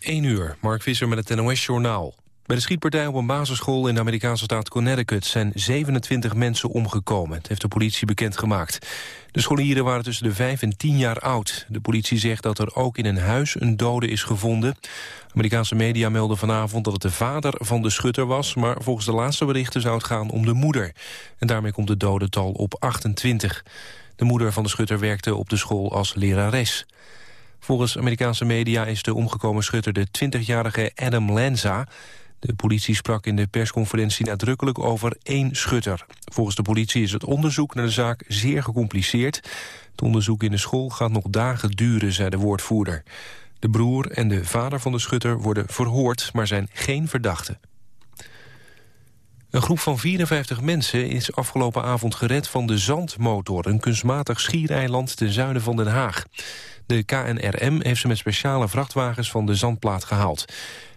1 uur, Mark Visser met het NOS-journaal. Bij de schietpartij op een basisschool in de Amerikaanse staat Connecticut... zijn 27 mensen omgekomen, het heeft de politie bekendgemaakt. De scholieren waren tussen de 5 en 10 jaar oud. De politie zegt dat er ook in een huis een dode is gevonden. Amerikaanse media melden vanavond dat het de vader van de schutter was... maar volgens de laatste berichten zou het gaan om de moeder. En daarmee komt het dodental op 28. De moeder van de schutter werkte op de school als lerares. Volgens Amerikaanse media is de omgekomen schutter de 20-jarige Adam Lanza. De politie sprak in de persconferentie nadrukkelijk over één schutter. Volgens de politie is het onderzoek naar de zaak zeer gecompliceerd. Het onderzoek in de school gaat nog dagen duren, zei de woordvoerder. De broer en de vader van de schutter worden verhoord, maar zijn geen verdachten. Een groep van 54 mensen is afgelopen avond gered van de Zandmotor... een kunstmatig schiereiland ten zuiden van Den Haag. De KNRM heeft ze met speciale vrachtwagens van de zandplaat gehaald.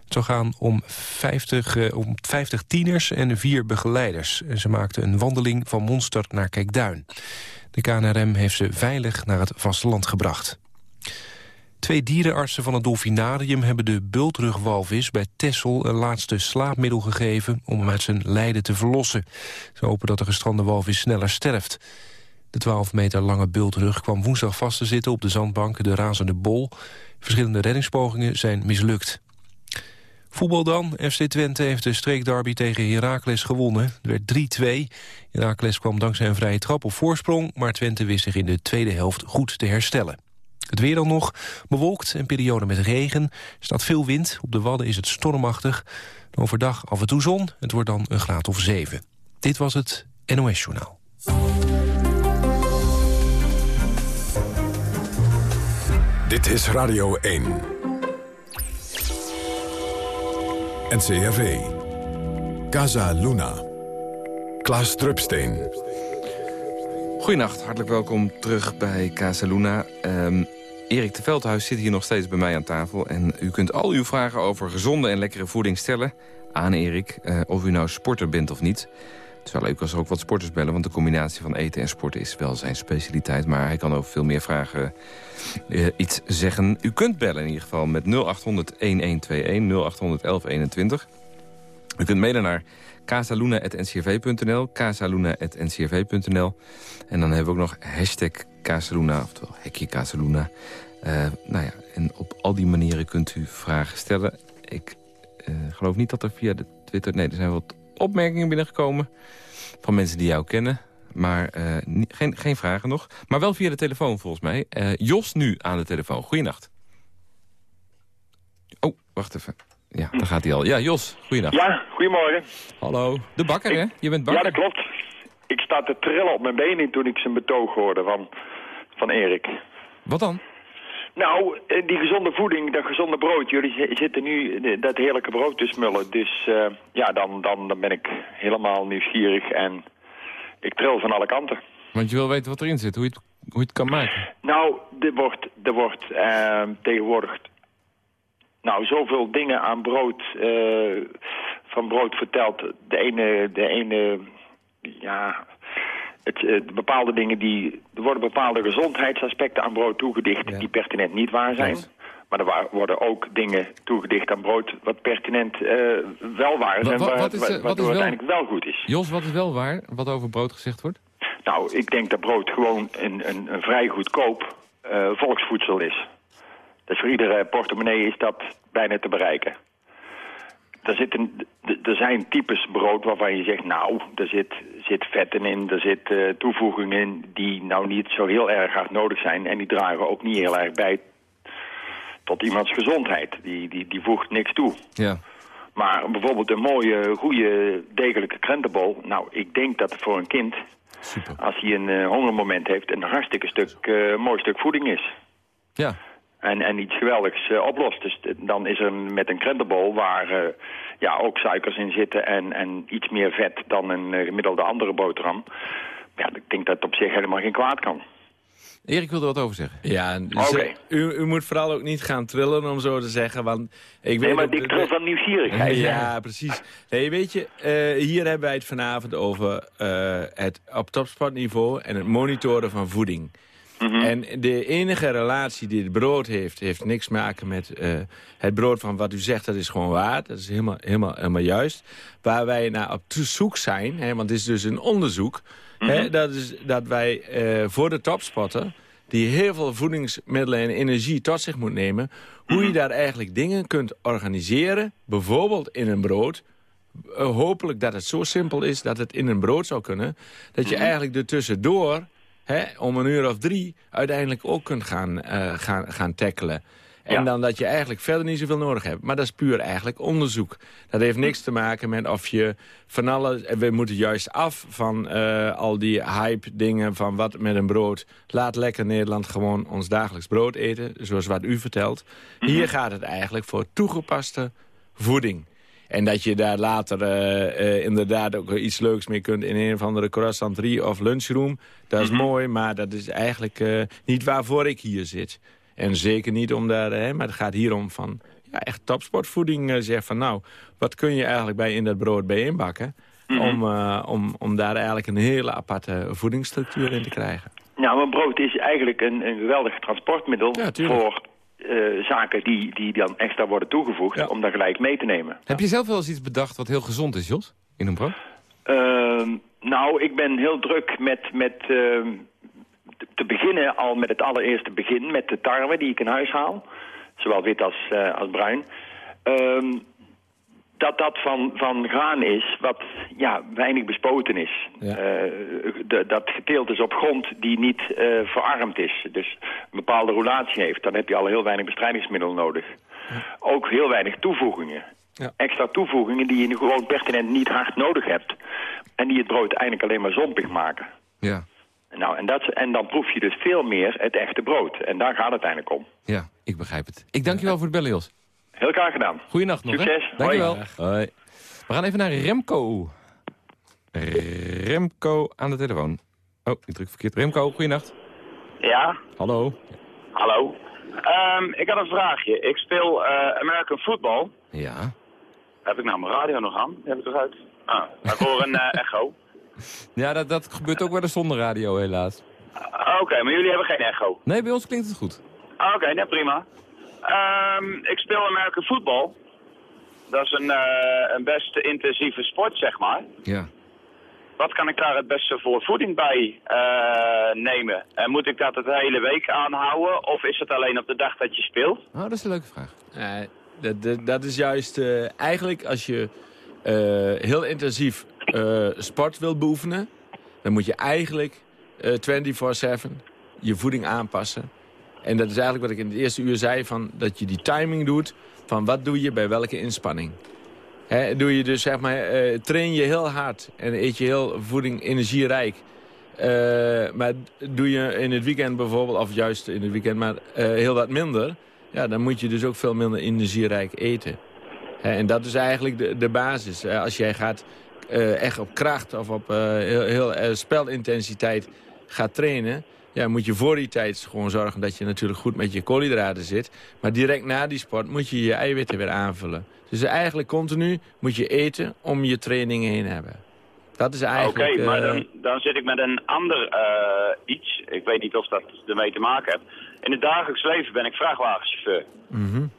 Het zou gaan om 50, uh, om 50 tieners en vier begeleiders. Ze maakten een wandeling van Monster naar Kijkduin. De KNRM heeft ze veilig naar het vasteland gebracht. Twee dierenartsen van het Dolfinarium hebben de bultrugwalvis bij Tessel een laatste slaapmiddel gegeven om hem uit zijn lijden te verlossen. Ze hopen dat de gestrande walvis sneller sterft. De 12 meter lange bultrug kwam woensdag vast te zitten op de zandbank de Razende Bol. Verschillende reddingspogingen zijn mislukt. Voetbal dan. FC Twente heeft de streekderby tegen Heracles gewonnen. Het werd 3-2. Heracles kwam dankzij een vrije trap op voorsprong... maar Twente wist zich in de tweede helft goed te herstellen. Het weer dan nog. Bewolkt en periode met regen. Er staat veel wind. Op de Wadden is het stormachtig. Overdag af en toe zon. Het wordt dan een graad of 7. Dit was het NOS Journaal. Dit is Radio 1. NCRV. Casa Luna. Klaas Drupsteen. Goedenacht, hartelijk welkom terug bij Casa Luna. Um, Erik de Veldhuis zit hier nog steeds bij mij aan tafel. En u kunt al uw vragen over gezonde en lekkere voeding stellen aan Erik. Uh, of u nou sporter bent of niet. Het is wel leuk als er ook wat sporters bellen... want de combinatie van eten en sporten is wel zijn specialiteit. Maar hij kan over veel meer vragen uh, iets zeggen. U kunt bellen in ieder geval met 0800-1121, 0800-1121. U kunt mailen naar casaluna.ncrv.nl, casaluna.ncrv.nl. En dan hebben we ook nog hashtag Casaluna, oftewel hekje Casaluna. Uh, nou ja, en op al die manieren kunt u vragen stellen. Ik uh, geloof niet dat er via de Twitter... Nee, er zijn wat opmerkingen binnengekomen van mensen die jou kennen. Maar uh, geen, geen vragen nog. Maar wel via de telefoon volgens mij. Uh, Jos nu aan de telefoon. Goeienacht. Oh, wacht even. Ja, daar gaat hij al. Ja, Jos, goeienacht. Ja, goedemorgen. Hallo. De bakker, hè? Je bent bakker. Ja, dat klopt. Ik sta te trillen op mijn benen toen ik zijn betoog hoorde van, van Erik. Wat dan? Nou, die gezonde voeding, dat gezonde brood. Jullie zitten nu dat heerlijke brood te smullen. Dus uh, ja, dan, dan, dan ben ik helemaal nieuwsgierig en ik tril van alle kanten. Want je wil weten wat erin zit, hoe je het, hoe je het kan maken? Nou, er wordt, er wordt uh, tegenwoordig nou, zoveel dingen aan brood, uh, van brood verteld. De ene, de ene ja, het, uh, bepaalde dingen die... Er worden bepaalde gezondheidsaspecten aan brood toegedicht ja. die pertinent niet waar zijn. Yes. Maar er worden ook dingen toegedicht aan brood wat pertinent uh, wel waar zijn. Wat, wat is, wat, wat is uiteindelijk wel... wel goed is. Jos, wat is wel waar, wat over brood gezegd wordt? Nou, ik denk dat brood gewoon een, een, een vrij goedkoop uh, volksvoedsel is. Dus voor iedere portemonnee is dat bijna te bereiken. Er, zitten, er zijn types brood waarvan je zegt, nou, er zit, zit vetten in, er zit uh, toevoegingen in die nou niet zo heel erg hard nodig zijn. En die dragen ook niet heel erg bij tot iemands gezondheid. Die, die, die voegt niks toe. Ja. Maar bijvoorbeeld een mooie, goede, degelijke krentenbol. Nou, ik denk dat het voor een kind, Super. als hij een uh, hongermoment heeft, een hartstikke stuk, uh, mooi stuk voeding is. Ja. En, en iets geweldigs uh, oplost. Dus dan is er met een krentenbol waar uh, ja, ook suikers in zitten en, en iets meer vet dan een uh, gemiddelde andere boterham. Ja, ik denk dat het op zich helemaal geen kwaad kan. Erik wilde wat over zeggen. Ja, dus okay. u, u, moet vooral ook niet gaan trillen om zo te zeggen. Want ik nee, weet maar ik tril van nieuwsgierigheid. Ja, precies. Nee, weet je, uh, hier hebben wij het vanavond over uh, het op topsportniveau en het monitoren van voeding. En de enige relatie die het brood heeft, heeft niks te maken met uh, het brood van wat u zegt. Dat is gewoon waar. Dat is helemaal, helemaal, helemaal juist. Waar wij naar op zoek zijn, hè, want het is dus een onderzoek. hè, Mhm. dat is dat wij uh, voor de topspotter die heel veel voedingsmiddelen en energie tot zich moet nemen... hoe Mhm. je daar eigenlijk dingen kunt organiseren, bijvoorbeeld in een brood... Uh, hopelijk dat het zo simpel is dat het in een brood zou kunnen... dat je Mhm. eigenlijk er tussendoor, hè, om een uur of drie... uiteindelijk ook kunt gaan, uh, gaan, gaan tackelen. En Ja. dan dat je eigenlijk verder niet zoveel nodig hebt. Maar dat is puur eigenlijk onderzoek. Dat heeft niks te maken met of je van alles... We moeten juist af van uh, al die hype dingen van wat met een brood. Laat lekker Nederland gewoon ons dagelijks brood eten. Zoals wat u vertelt. Hier gaat het eigenlijk voor toegepaste voeding. En dat je daar later uh, uh, inderdaad ook iets leuks mee kunt... in een of andere croissanterie of lunchroom. Dat is mooi, maar dat is eigenlijk uh, niet waarvoor ik hier zit. En zeker niet om daar... Hè, maar het gaat hier om van ja, echt topsportvoeding. Zeg van nou, wat kun je eigenlijk bij in dat brood bij inbakken... Mhm. om, om, om daar eigenlijk een hele aparte voedingsstructuur in te krijgen. Nou, maar brood is eigenlijk een, een geweldig transportmiddel Ja, voor uh, zaken die, die dan extra worden toegevoegd... Ja. om dat gelijk mee te nemen. Heb je zelf wel eens iets bedacht wat heel gezond is, Jos? In een brood? Uh, nou, ik ben heel druk met... met uh, te beginnen al met het allereerste begin met de tarwe die ik in huis haal. Zowel wit als, uh, als bruin. Uh, dat dat van, van graan is wat ja, weinig bespoten is. Ja. Uh, de, dat geteeld is op grond die niet uh, verarmd is. Dus een bepaalde roulatie heeft. Dan heb je al heel weinig bestrijdingsmiddelen nodig. Ja. Ook heel weinig toevoegingen. Ja. Extra toevoegingen die je gewoon pertinent niet hard nodig hebt. En die het brood eigenlijk alleen maar zompig maken. Ja. Nou, en, dat, en dan proef je dus veel meer het echte brood. En daar gaat het uiteindelijk om. Ja, ik begrijp het. Ik dank je wel voor het bellen, Jos. Heel graag gedaan. Goeienacht nog, Succes. Hè? Dank je wel. Hoi. Hoi. We gaan even naar Remco. Remco aan de telefoon. Oh, ik druk verkeerd. Remco, goeienacht. Ja, Hallo. hallo. Um, ik had een vraagje. Ik speel uh, American Football. Ja. Heb ik nou mijn radio nog aan? Die heb ik toch uit? Ah, ik hoor een uh, echo. Ja, dat, dat gebeurt ook wel eens zonder radio, helaas. Uh, Oké, okay, maar jullie hebben geen echo? Nee, bij ons klinkt het goed. Oké, okay, nee, prima. Um, ik speel American Football. Dat is een, uh, een best intensieve sport, zeg maar. Ja. Wat kan ik daar het beste voor voeding bij uh, nemen? En moet ik dat het de hele week aanhouden? Of is het alleen op de dag dat je speelt? Oh, dat is een leuke vraag. Uh, dat, dat, dat, is juist uh, eigenlijk als je uh, heel intensief sport wil beoefenen... dan moet je eigenlijk 24-7 je voeding aanpassen. En dat is eigenlijk wat ik in het eerste uur zei... Van dat je die timing doet van wat doe je bij welke inspanning. He, doe je dus, zeg maar, uh, train je heel hard en eet je heel voeding energierijk. Uh, maar doe je in het weekend bijvoorbeeld, of juist in het weekend, maar uh, heel wat minder... Ja, dan moet je dus ook veel minder energierijk eten. En dat is eigenlijk de, de basis. Als jij gaat echt op kracht of op heel, heel spelintensiteit gaat trainen... Ja, moet je voor die tijd gewoon zorgen dat je natuurlijk goed met je koolhydraten zit. Maar direct na die sport moet je je eiwitten weer aanvullen. Dus eigenlijk continu moet je eten om je trainingen heen hebben. Dat is eigenlijk... Oké, okay, maar uh, dan, dan zit ik met een ander uh, iets. Ik weet niet of dat ermee te maken heeft. In het dagelijks leven ben ik vrachtwagenchauffeur. Mm -hmm.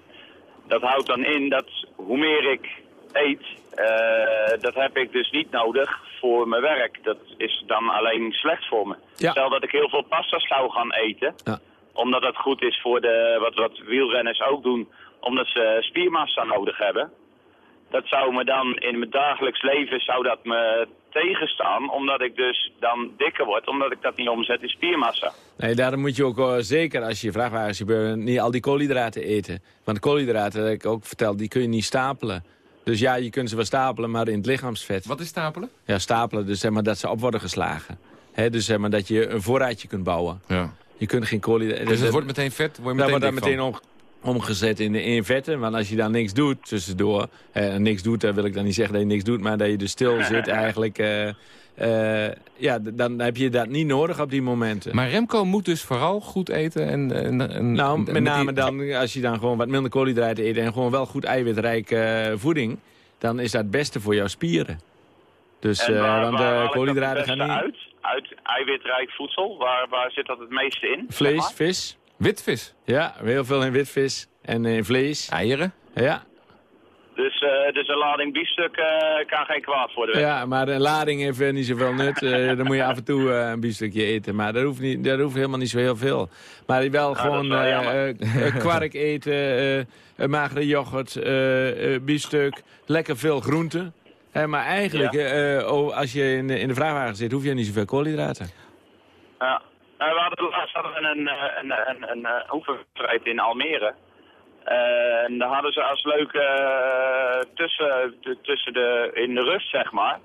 Dat houdt dan in dat hoe meer ik eet, uh, dat heb ik dus niet nodig voor mijn werk. Dat is dan alleen slecht voor me. Ja. Stel dat ik heel veel pasta zou gaan eten, ja. omdat dat goed is voor de, wat, wat wielrenners ook doen, omdat ze spiermassa nodig hebben. Dat zou me dan in mijn dagelijks leven zou dat me tegenstaan, omdat ik dus dan dikker word, omdat ik dat niet omzet in spiermassa. Nee, daarom moet je ook uh, zeker als je vrachtwagenchauffeur niet al die koolhydraten eten. Want koolhydraten, dat heb ik ook verteld, die kun je niet stapelen. Dus ja, je kunt ze wel stapelen, maar in het lichaamsvet. Wat is stapelen? Ja, stapelen, dus zeg maar dat ze op worden geslagen. He, dus zeg maar dat je een voorraadje kunt bouwen. Ja. Je kunt geen koolhydraten... Dus het wordt meteen vet, word je meteen Dan wordt dat meteen om, omgezet in, in vetten. Want als je dan niks doet tussendoor... Eh, niks doet, dan wil ik dan niet zeggen dat je niks doet... maar dat je dus stil zit eigenlijk... Uh, uh, ja, dan heb je dat niet nodig op die momenten. Maar Remco moet dus vooral goed eten en... en, en nou, met name die... dan als je dan gewoon wat minder koolhydraten eet... en gewoon wel goed eiwitrijke uh, voeding... dan is dat het beste voor jouw spieren. Dus, en waar, uh, want waar koolhydraten gaan niet... Uit? uit eiwitrijk voedsel? Waar, waar zit dat het meeste in? zeg Vlees, maar? vis. Witvis. Ja, heel veel in witvis en in vlees. Eieren. Ja, Dus, eh, dus een lading biefstuk eh, kan geen kwaad voor de weg. ja maar een lading heeft niet zoveel nut. Eh, dan moet je af en toe eh, een biefstukje eten. Maar dat hoeft, niet, dat hoeft helemaal niet zo heel veel. Maar wel gewoon eh, jammer. eh, kwark eten, eh, een magere yoghurt, eh, eh, biefstuk, lekker veel groenten. Hè, maar eigenlijk, Ja. oh, als je in de, in de vrachtwagen zit, hoef je niet zoveel koolhydraten. Ja. Eh, we hadden laatst hadden we een, eh, een, een, een, eh, oefenwedstrijd in Almere. Eh, en daar hadden ze als leuke eh, tussen, de, tussen de, in de rust, zeg maar.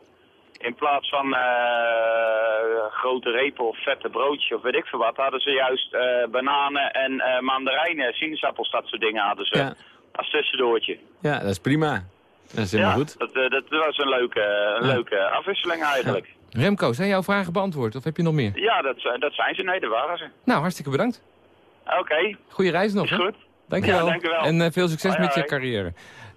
In plaats van eh, grote repen of vette broodje of weet ik veel wat, hadden ze juist eh, bananen en eh, mandarijnen, sinaasappels, dat soort dingen hadden ze. Ja. Als tussendoortje. Ja, dat is prima. Dat is helemaal ja, goed. Dat, eh, dat was een leuke, een Ja. leuke afwisseling eigenlijk. Remco, zijn jouw vragen beantwoord of heb je nog meer? Ja, dat, zijn- dat zijn ze. Nee, dat waren ze. Nou, hartstikke bedankt. Oké, Goeie reis nog, is hè? goed. Dankjewel. Ja, dankjewel. En eh, veel succes Hoi, met je carrière.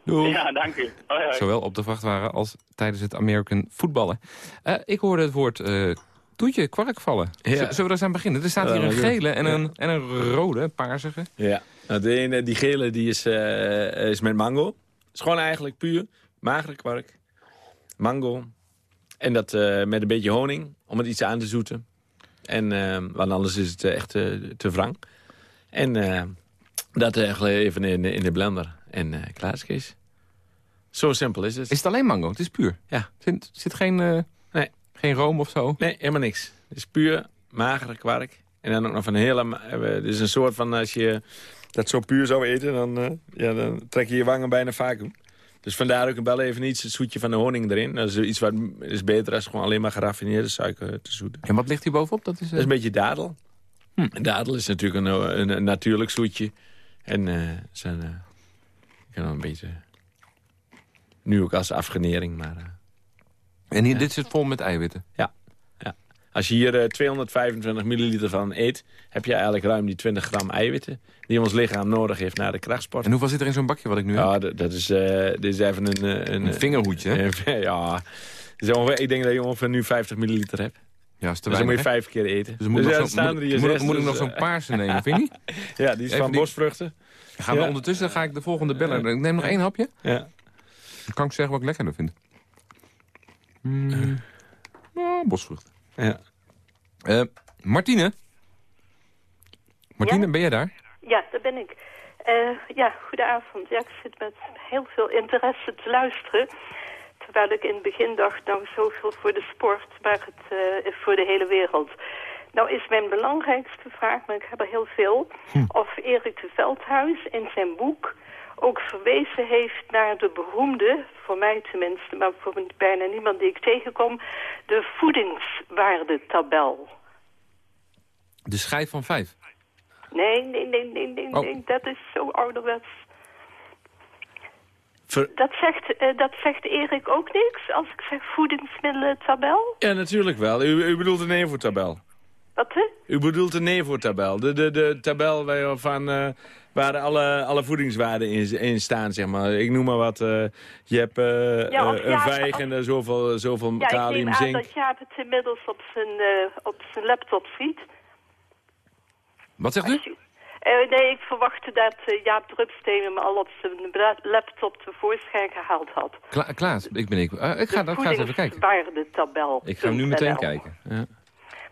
Doei. Ja, dank u. Hoi, hoi. Zowel op de vrachtwagen als tijdens het American voetballen. Eh, ik hoorde het woord eh toetje, kwark vallen. Ja. Zullen we er eens aan beginnen? Er staat hier een gele en een, en een rode, paarsige. Ja, nou, de ene, die gele die is, eh, is met mango. is gewoon eigenlijk puur magere kwark. Mango. En dat eh, met een beetje honing, om het iets aan te zoeten. En, eh, want anders is het eh, echt eh, te wrang. En dat eigenlijk even in, in de blender. En klaar is Kees. Zo simpel is het. Is het alleen mango? Het is puur? Ja. Zit, zit geen, Nee. geen room of zo? Nee, helemaal niks. Het is puur magere kwark. En dan ook nog van een hele... Het is een soort van als je dat zo puur zou eten... dan, ja, dan trek je je wangen bijna vacuüm. Dus vandaar ook wel even iets, het zoetje van de honing erin. Dat is iets wat is beter als gewoon alleen maar geraffineerde suiker te zoeten. En wat ligt hier bovenop? Dat is, eh, Dat is een beetje dadel. Hm. Dadel is natuurlijk een, een, een natuurlijk zoetje. En eh zijn, eh, ik kan wel een beetje... Nu ook als afgenering, maar... eh, En hier, dit zit vol met eiwitten. Als je hier eh, 225 milliliter van eet... heb je eigenlijk ruim die 20 gram eiwitten... die ons lichaam nodig heeft na de krachtsport. En hoeveel zit er in zo'n bakje wat ik nu heb? Ja, dat, is, eh, dit is even een... eh, Een vingerhoedje, hè? eh, ja, ongeveer- ik denk dat je ongeveer nu 50 milliliter hebt. Ja, is te Dus dan moet je vijf keer eten. Dus moet, ik ja, nog zo'n- staan moet, er hier moet, zes, moet ik dus, nog zo'n eh, paarse nemen, vind je niet? Ja, die is Even van die- bosvruchten. Gaan we Ja. ondertussen ga ik de volgende bellen. Ik neem nog één hapje. Ja. Dan kan ik zeggen wat ik lekkerder vind. Mm. Ah, bosvrucht. Ja. Eh, Martine? Martine, Ja? ben jij daar? Ja, daar ben ik. Eh, ja, goedenavond. Ja, ik zit met heel veel interesse te luisteren. Terwijl ik in het begin dacht, nou zoveel voor de sport, maar het eh, is voor de hele wereld. Nou is mijn belangrijkste vraag, maar ik heb er heel veel, of Erik de Veldhuis in zijn boek ook verwezen heeft naar de beroemde, voor mij tenminste, maar voor bijna niemand die ik tegenkom, de voedingswaardetabel. De schijf van vijf. Nee, nee, nee, nee, nee, Oh. nee, dat is zo ouderwets. Ver- Dat zegt, eh, dat zegt Erik ook niks als ik zeg voedingsmiddelentabel? ja, natuurlijk wel. U, u bedoelt de NEVO-tabel. Wat, hè? U bedoelt de NEVO-tabel. De, de, de tabel waar, van, eh, waar alle, alle voedingswaarden in, in staan, zeg maar. Ik noem maar wat. eh, je hebt eh, Ja, of een ja, vijg en er zoveel, zoveel Ja, ik kalium, neem aan zink. dat Jaap het inmiddels op zijn, eh, op zijn laptop ziet. Wat zegt u? Je- Eh, nee, ik verwachtte dat Jaap Drupsteen hem al op zijn laptop tevoorschijn gehaald had. Kla Klaas, ik ben ik. Ik, ga, De ik ga eens even kijken. voedingswaardetabel. Ik ga hem nu meteen kijken. Ja.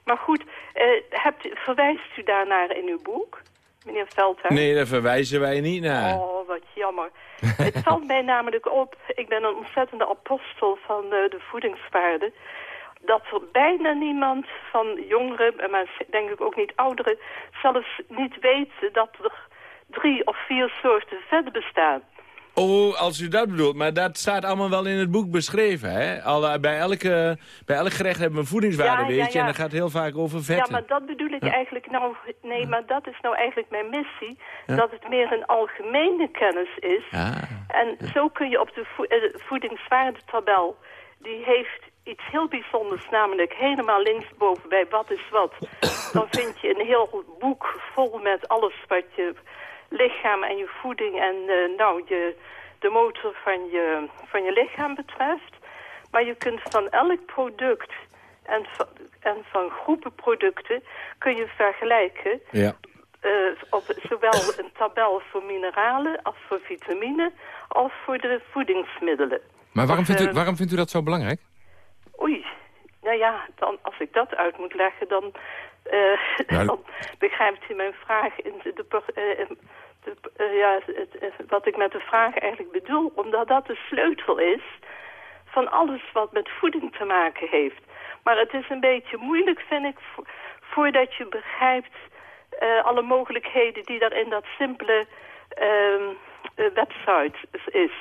Maar goed, eh, hebt, verwijst u daarnaar in uw boek, meneer Veldhuis? Nee, daar verwijzen wij niet naar. Oh, wat jammer. het valt mij namelijk op, ik ben een ontzettende apostel van eh, de voedingswaarde... dat er bijna niemand van jongeren, maar denk ik ook niet ouderen... zelfs niet weet dat er drie of vier soorten vet bestaan. Oh, als u dat bedoelt. Maar dat staat allemaal wel in het boek beschreven, hè? Alle, bij, elke, bij elk gerecht hebben we een voedingswaarde, Ja, ja, weet je. ja. En dat gaat heel vaak over Ja, vetten. maar dat bedoel ik eigenlijk nou... Nee, maar dat is nou eigenlijk mijn missie. Dat het meer een algemene kennis is. Ja. En zo kun je op de vo eh, voedingswaardetabel... die heeft iets heel bijzonders, namelijk helemaal linksboven bij wat is wat. Dan vind je een heel boek vol met alles wat je lichaam en je voeding... en eh, nou, je, de motor van je, van je lichaam betreft. Maar je kunt van elk product En van, en van groepen producten kun je vergelijken Ja. eh, op zowel een tabel voor mineralen als voor vitamine als voor de voedingsmiddelen. Maar waarom Of, vindt, u, eh, waarom vindt u dat zo belangrijk? Oei, nou ja, dan, als ik dat uit moet leggen, dan, Nou, dan begrijpt u mijn vraag in de, de eh, ja, het, wat ik met de vraag eigenlijk bedoel. Omdat dat de sleutel is van alles wat met voeding te maken heeft. Maar het is een beetje moeilijk, vind ik, vo- voordat je begrijpt eh, alle mogelijkheden die er in dat simpele ehm, eh, website is.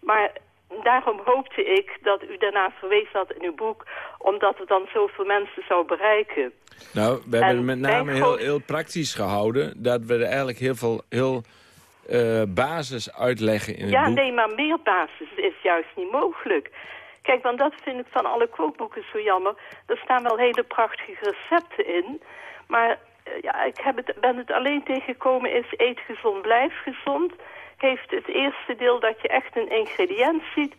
Maar daarom hoopte ik dat u daarna verwezen had in uw boek... omdat het dan zoveel mensen zou bereiken. Nou, we hebben En het met name heel, groot- heel praktisch gehouden. Dat we er eigenlijk heel veel heel, eh, basis uitleggen in het Ja, boek. nee, maar meer basis is juist niet mogelijk. Kijk, want dat vind ik van alle kookboeken zo jammer. Er staan wel hele prachtige recepten in. Maar eh, ja, ik heb het, ben het alleen tegengekomen is eet gezond, blijf gezond. Heeft het eerste deel dat je echt een ingrediënt ziet...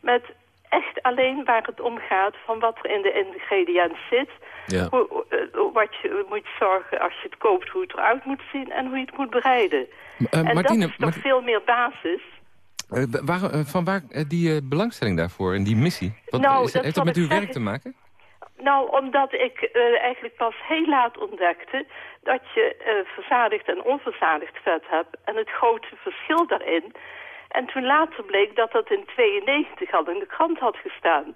met echt alleen waar het om gaat van wat er in de ingrediënt zit... Ja. Hoe, eh, wat je moet zorgen als je het koopt, hoe het eruit moet zien en hoe je het moet bereiden. Eh, en Martine, dat is toch Mart- veel meer basis. eh, waar, van waar die belangstelling daarvoor en die missie? Wat, Nou, is, heeft dat met uw werk te maken? Nou, omdat ik eh, eigenlijk pas heel laat ontdekte dat je eh, verzadigd en onverzadigd vet hebt. En het grote verschil daarin. En toen later bleek dat dat in 92 al in de krant had gestaan.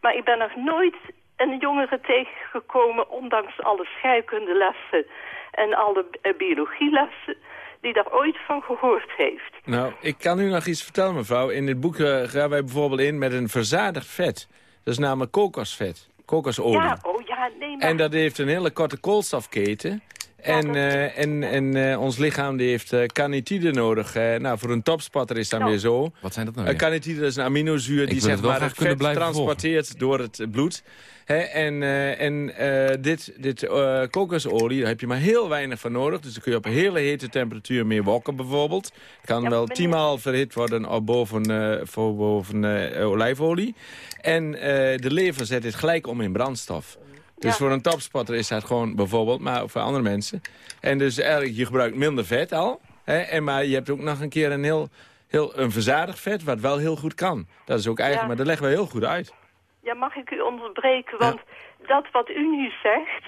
Maar ik ben nog nooit een jongere tegengekomen, ondanks alle scheikundelessen en alle eh, biologielessen, die daar ooit van gehoord heeft. Nou, ik kan u nog iets vertellen, mevrouw. In dit boek gaan wij bijvoorbeeld in met een verzadigd vet. Dat is namelijk kokosvet, kokosolie. Ja, oh ja, nee, maar... En dat heeft een hele korte koolstofketen. En, eh, en, en eh, ons lichaam die heeft eh, carnitine nodig. eh. nou, voor een topspatter is dat Nou. weer zo. Wat zijn dat nou Uh, weer? carnitine is een aminozuur die zeg maar het vet volgen. door het bloed. Hè, en eh, en eh, dit, dit kokosolie, daar heb je maar heel weinig van nodig. Dus dan kun je op een hele hete temperatuur mee wokken bijvoorbeeld. Het kan Ja, wel tienmaal verhit worden op boven, eh, voor boven eh, olijfolie. En eh, de lever zet dit gelijk om in brandstof. Dus Ja. voor een topspotter is dat gewoon bijvoorbeeld, maar ook voor andere mensen. En dus eigenlijk, je gebruikt minder vet al. Hè, en maar je hebt ook nog een keer een heel, heel een verzadigd vet, wat wel heel goed kan. Dat is ook eigenlijk, Ja. maar dat leggen we heel goed uit. Ja, mag ik u onderbreken? Want dat wat u nu zegt,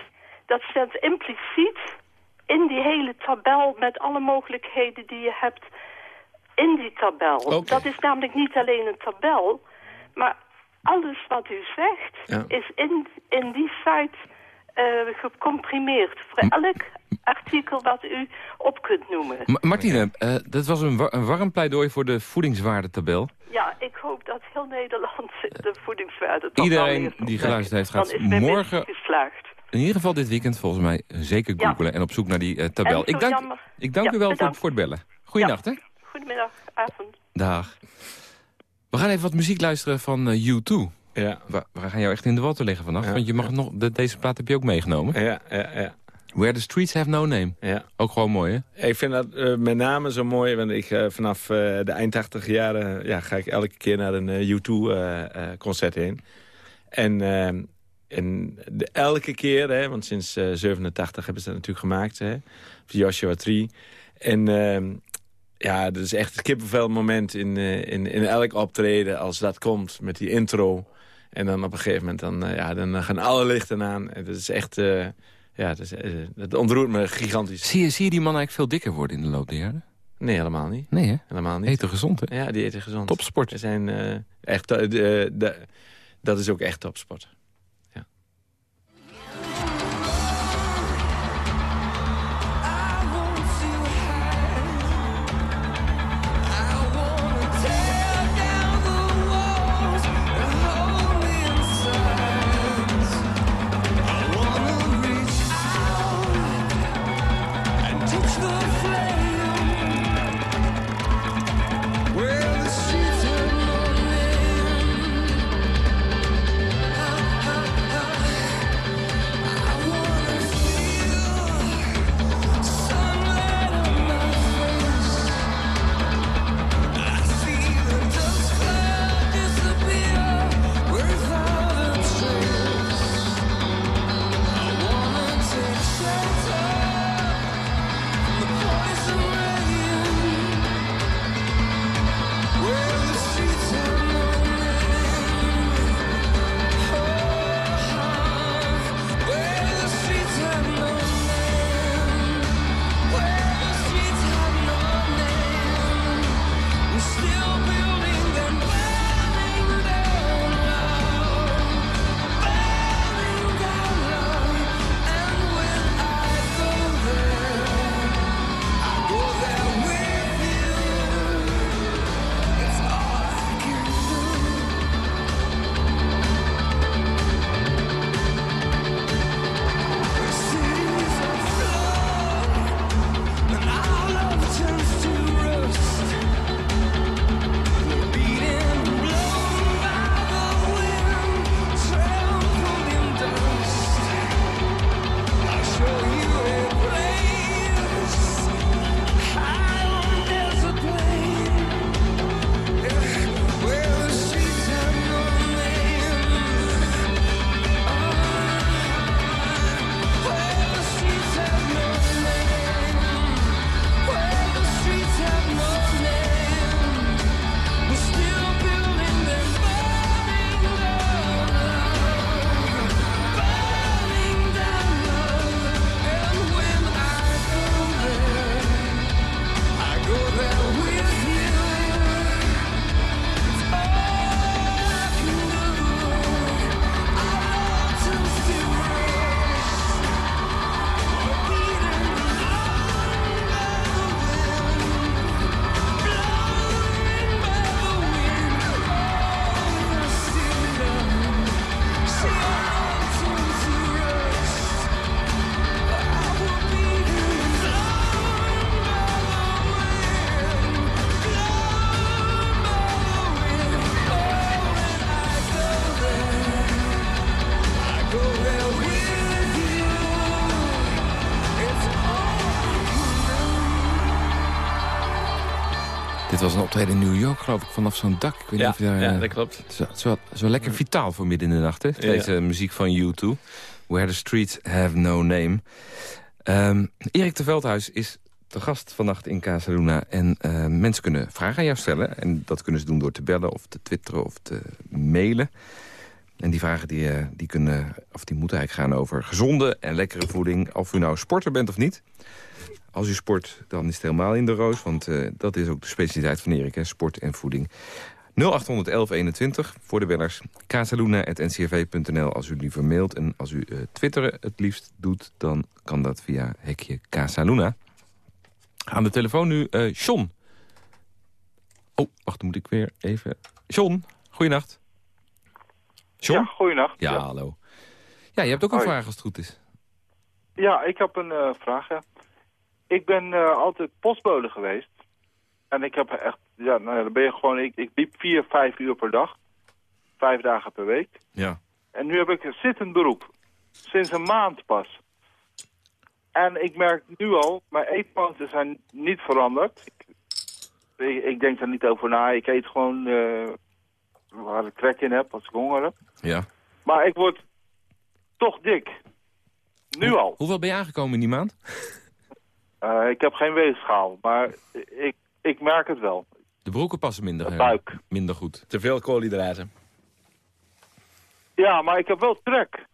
dat zet impliciet in die hele tabel met alle mogelijkheden die je hebt in die tabel. Dat is namelijk niet alleen een tabel, maar alles wat u zegt Ja. is in, in die site eh, gecomprimeerd. Voor elk artikel wat u op kunt noemen. Ma- Martine, eh, dat was een, wa- een warm pleidooi voor de voedingswaardetabel. Ja, ik hoop dat heel Nederland de voedingswaarde toch Iedereen die geluisterd heeft, gaat morgen- geslaagd. In ieder geval dit weekend volgens mij zeker Ja. googelen en op zoek naar die eh, tabel. Ik dank, jammer- ik dank Ja, u wel voor het bellen. Goeienacht, hè? Goedemiddag, avond. Dag. We gaan even wat muziek luisteren van eh, U2. Ja, We, we gaan jou echt in de water leggen vannacht, Ja, want je mag nog, de, deze plaat heb je ook meegenomen. ja, ja, ja. Where the Streets Have No Name. ja. Ook gewoon mooi, hè? Ik vind dat eh, met name zo mooi, want ik eh, vanaf de eind 80 jaren ja, ga ik elke keer naar een eh, U2-concert heen. En, en de, elke keer, hè, want sinds eh 87 hebben ze dat natuurlijk gemaakt, hè, Joshua Tree. En ja, dat is echt het kippenvel moment in, eh, in, in elk optreden als dat komt met die intro. En dan op een gegeven moment dan, eh, ja, dan gaan alle lichten aan. En dat is echt, eh, ja, dat, is, dat ontroert me gigantisch. Zie je, zie je die man eigenlijk veel dikker worden in de loop der jaren? Nee, helemaal niet. Nee, hè? Helemaal niet. Eten gezond, hè? Ja, die eten gezond. Topsport. Zijn echt, dat is ook echt topsport. Een optreden in New York, geloof ik, vanaf zo'n dak. Ik weet Ja, niet of je daar, ja, eh, dat klopt. Zo, zo, zo lekker vitaal voor midden in de nacht, hè? Deze muziek van U2. Where the Streets Have No Name. Ehm, Erik de Veldhuis is te gast vannacht in Casaluna. En eh, mensen kunnen vragen aan jou stellen. En dat kunnen ze doen door te bellen of te twitteren of te mailen. En die vragen die, eh, die, kunnen, of die moeten eigenlijk gaan over gezonde en lekkere voeding. Of u nou sporter bent of niet. Als u sport, dan is het helemaal in de roos. Want eh, dat is ook de specialiteit van Erik, hè, sport en voeding. 081121 voor de bellers. Casaluna.ncrv.nl als u liever mailt. En als u eh, twitteren het liefst doet, dan kan dat via hekje Casaluna. Aan de telefoon nu eh John. Oh, wacht, dan moet ik weer even... John, goeienacht. John? Ja, goeienacht. Ja, Ja. hallo. Ja, je hebt ook een Hoi. vraag als het goed is. Ja, ik heb een eh, vraag. Ik ben eh, altijd postbode geweest. En ik heb echt, ja, nou dan ben je gewoon, ik, ik liep vier, vijf uur per dag. Vijf dagen per week. Ja. En nu heb ik een zittend beroep. Sinds een maand pas. En ik merk nu al, mijn eetpatronen zijn niet veranderd. Ik, ik, ik denk er niet over na. Ik eet gewoon eh, waar ik trek in heb, als ik honger heb. ja. Maar ik word toch dik. Nu al. Hoeveel ben je aangekomen in die maand? Eh, ik heb geen weegschaal, maar ik, ik merk het wel. De broeken passen minder, De eh, buik. minder goed. Te veel koolhydraten. Ja, maar ik heb wel trek.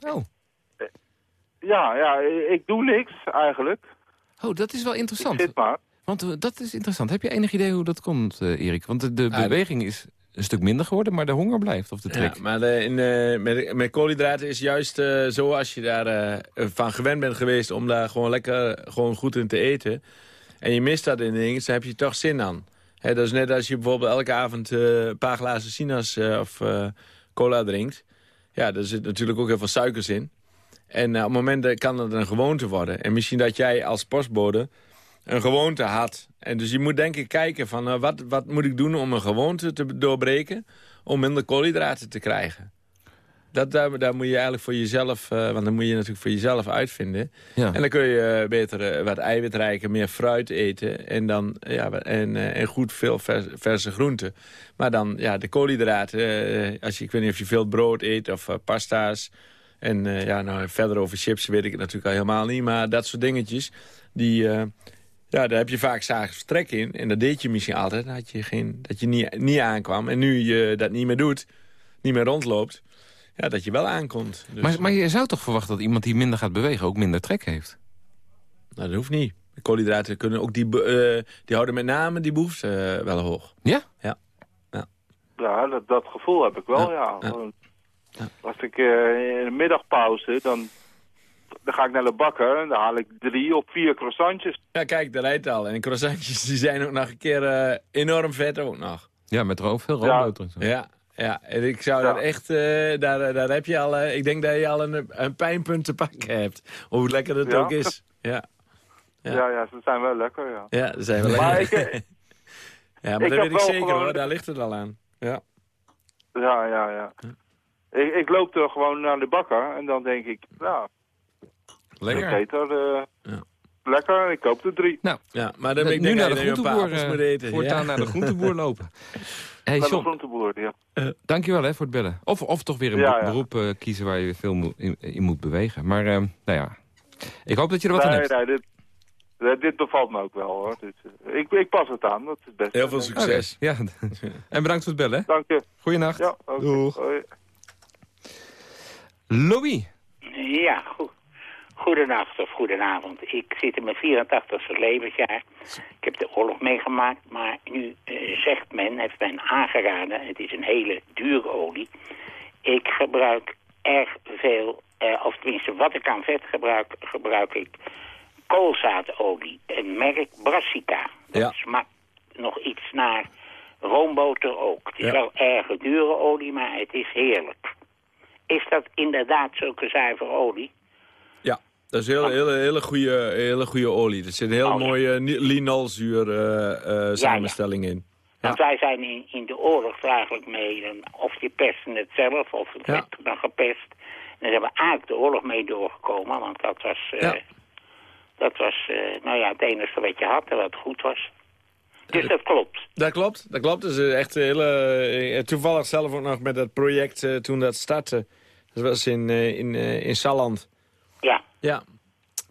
Oh. Ja, ja, ik doe niks eigenlijk. oh, dat is wel Ik interessant. zit maar. Want eh, dat is interessant. Heb je enig idee hoe dat komt, eh, Erik? Want de, de Ah, beweging is een stuk minder geworden, maar de honger blijft, of de trek. Ja, maar de, in, eh, met, met koolhydraten is juist eh, zo als je daar eh, van gewend bent geweest... om daar gewoon lekker gewoon goed in te eten. En je mist dat in dingen, dan heb je toch zin aan. Hè, dat is net als je bijvoorbeeld elke avond een paar glazen sinaas of cola drinkt. Ja, daar zit natuurlijk ook heel veel suikers in. En op het moment dat kan het een gewoonte worden. En misschien dat jij als postbode een gewoonte had. En dus je moet denk ik kijken van eh, wat, wat moet ik doen om een gewoonte te doorbreken... om minder koolhydraten te krijgen. Dat, daar, daar moet je eigenlijk voor jezelf, eh, want dan moet je natuurlijk voor jezelf uitvinden. Ja. En dan kun je eh, beter wat eiwitrijker, meer fruit eten. En, dan, ja, en, en goed veel vers- verse groenten. Maar dan, ja, de koolhydraten. als je, ik weet niet of je veel brood eet of pasta's. En ja, nou, verder over chips weet ik het natuurlijk al helemaal niet. Maar dat soort dingetjes, die, ja, daar heb je vaak s'avonds trek in. En dat deed je misschien altijd, dat je, geen, dat je niet, niet aankwam. En nu je dat niet meer doet, niet meer rondloopt... Ja, dat je wel aankomt. Dus, Maar, maar je zou toch verwachten dat iemand die minder gaat bewegen ook minder trek heeft? Nou, dat hoeft niet. Koolhydraten kunnen ook die, eh, die houden met name die behoefte eh, wel hoog. Ja? Ja, dat, dat gevoel heb ik wel, ja. Ja. Ja. Als ik eh, in de middagpauze, dan, dan ga ik naar de bakker en dan haal ik drie of vier croissantjes. Ja, kijk, daar rijdt al. En croissantjes die zijn ook nog een keer eh, enorm vet ook nog. Ja, met ro veel Ja. roomboter en zo. Ja, ja. En ik zou Ja. dat echt, eh, daar, daar heb je al, eh, ik denk dat je al een, een pijnpunt te pakken hebt. Hoe lekker het Ja. ook is. Ja, Ja. Ja, ja, ze zijn wel lekker, ja. ja dat zijn we Maar lekker. ik, eh, ja, maar ik dat weet ik wel zeker gewoon- hoor, daar ligt het al aan. Ja. ja, ja, ja. Ik, ik loop er gewoon naar de bakker en dan denk ik, nou, Lekker. eet er eh, Ja. lekker ik koop er drie. ja, maar dan ben ik nu denk naar de groenteboer, eh, moet eten. voortaan ja. naar de groenteboer lopen. Hey, Naar de John, groenteboer, ja. dankjewel hè, voor het bellen. Of, of toch weer een Ja, be- ja. beroep eh, kiezen waar je veel mo- in, in moet bewegen. Maar eh, nou ja, ik hoop dat je er wat aan hebt. nee, dit, eh, dit bevalt me ook wel, hoor. Dus, eh, ik, ik pas het aan, dat is het beste. Heel veel succes. Ja, en bedankt voor het bellen. Dank je. Goeienacht. Ja, oké. Doeg. Hoi. Louis. Ja, goed. Goedenacht of goedenavond. Ik zit in mijn 84ste levensjaar. Ik heb de oorlog meegemaakt, maar nu eh, zegt men, heeft men aangeraden, het is een hele dure olie. Ik gebruik erg veel, eh, of tenminste wat ik aan vet gebruik, gebruik ik koolzaadolie. Een merk Brassica. Dat Ja. smaakt nog iets naar roomboter ook. Het is Ja. wel erg dure olie, maar het is heerlijk. Is dat inderdaad zulke zuiver olie? Dat is een hele, hele, hele, goede, hele goede olie. Er zit een heel ja. mooie ni- linolzuur eh, eh, samenstelling in. Want wij zijn in, in de oorlog er eigenlijk mee, of je perste het zelf, of het Ja. werd dan gepest. En daar hebben we eigenlijk de oorlog mee doorgekomen, want dat was... eh. Dat was, eh, nou ja, het enige wat je had en wat goed was. Dus dat klopt. Dat klopt, dat klopt. Dus echt hele, eh, toevallig zelf ook nog met dat project eh, toen dat startte. Dat was in, eh, in, eh, in Salland. Ja.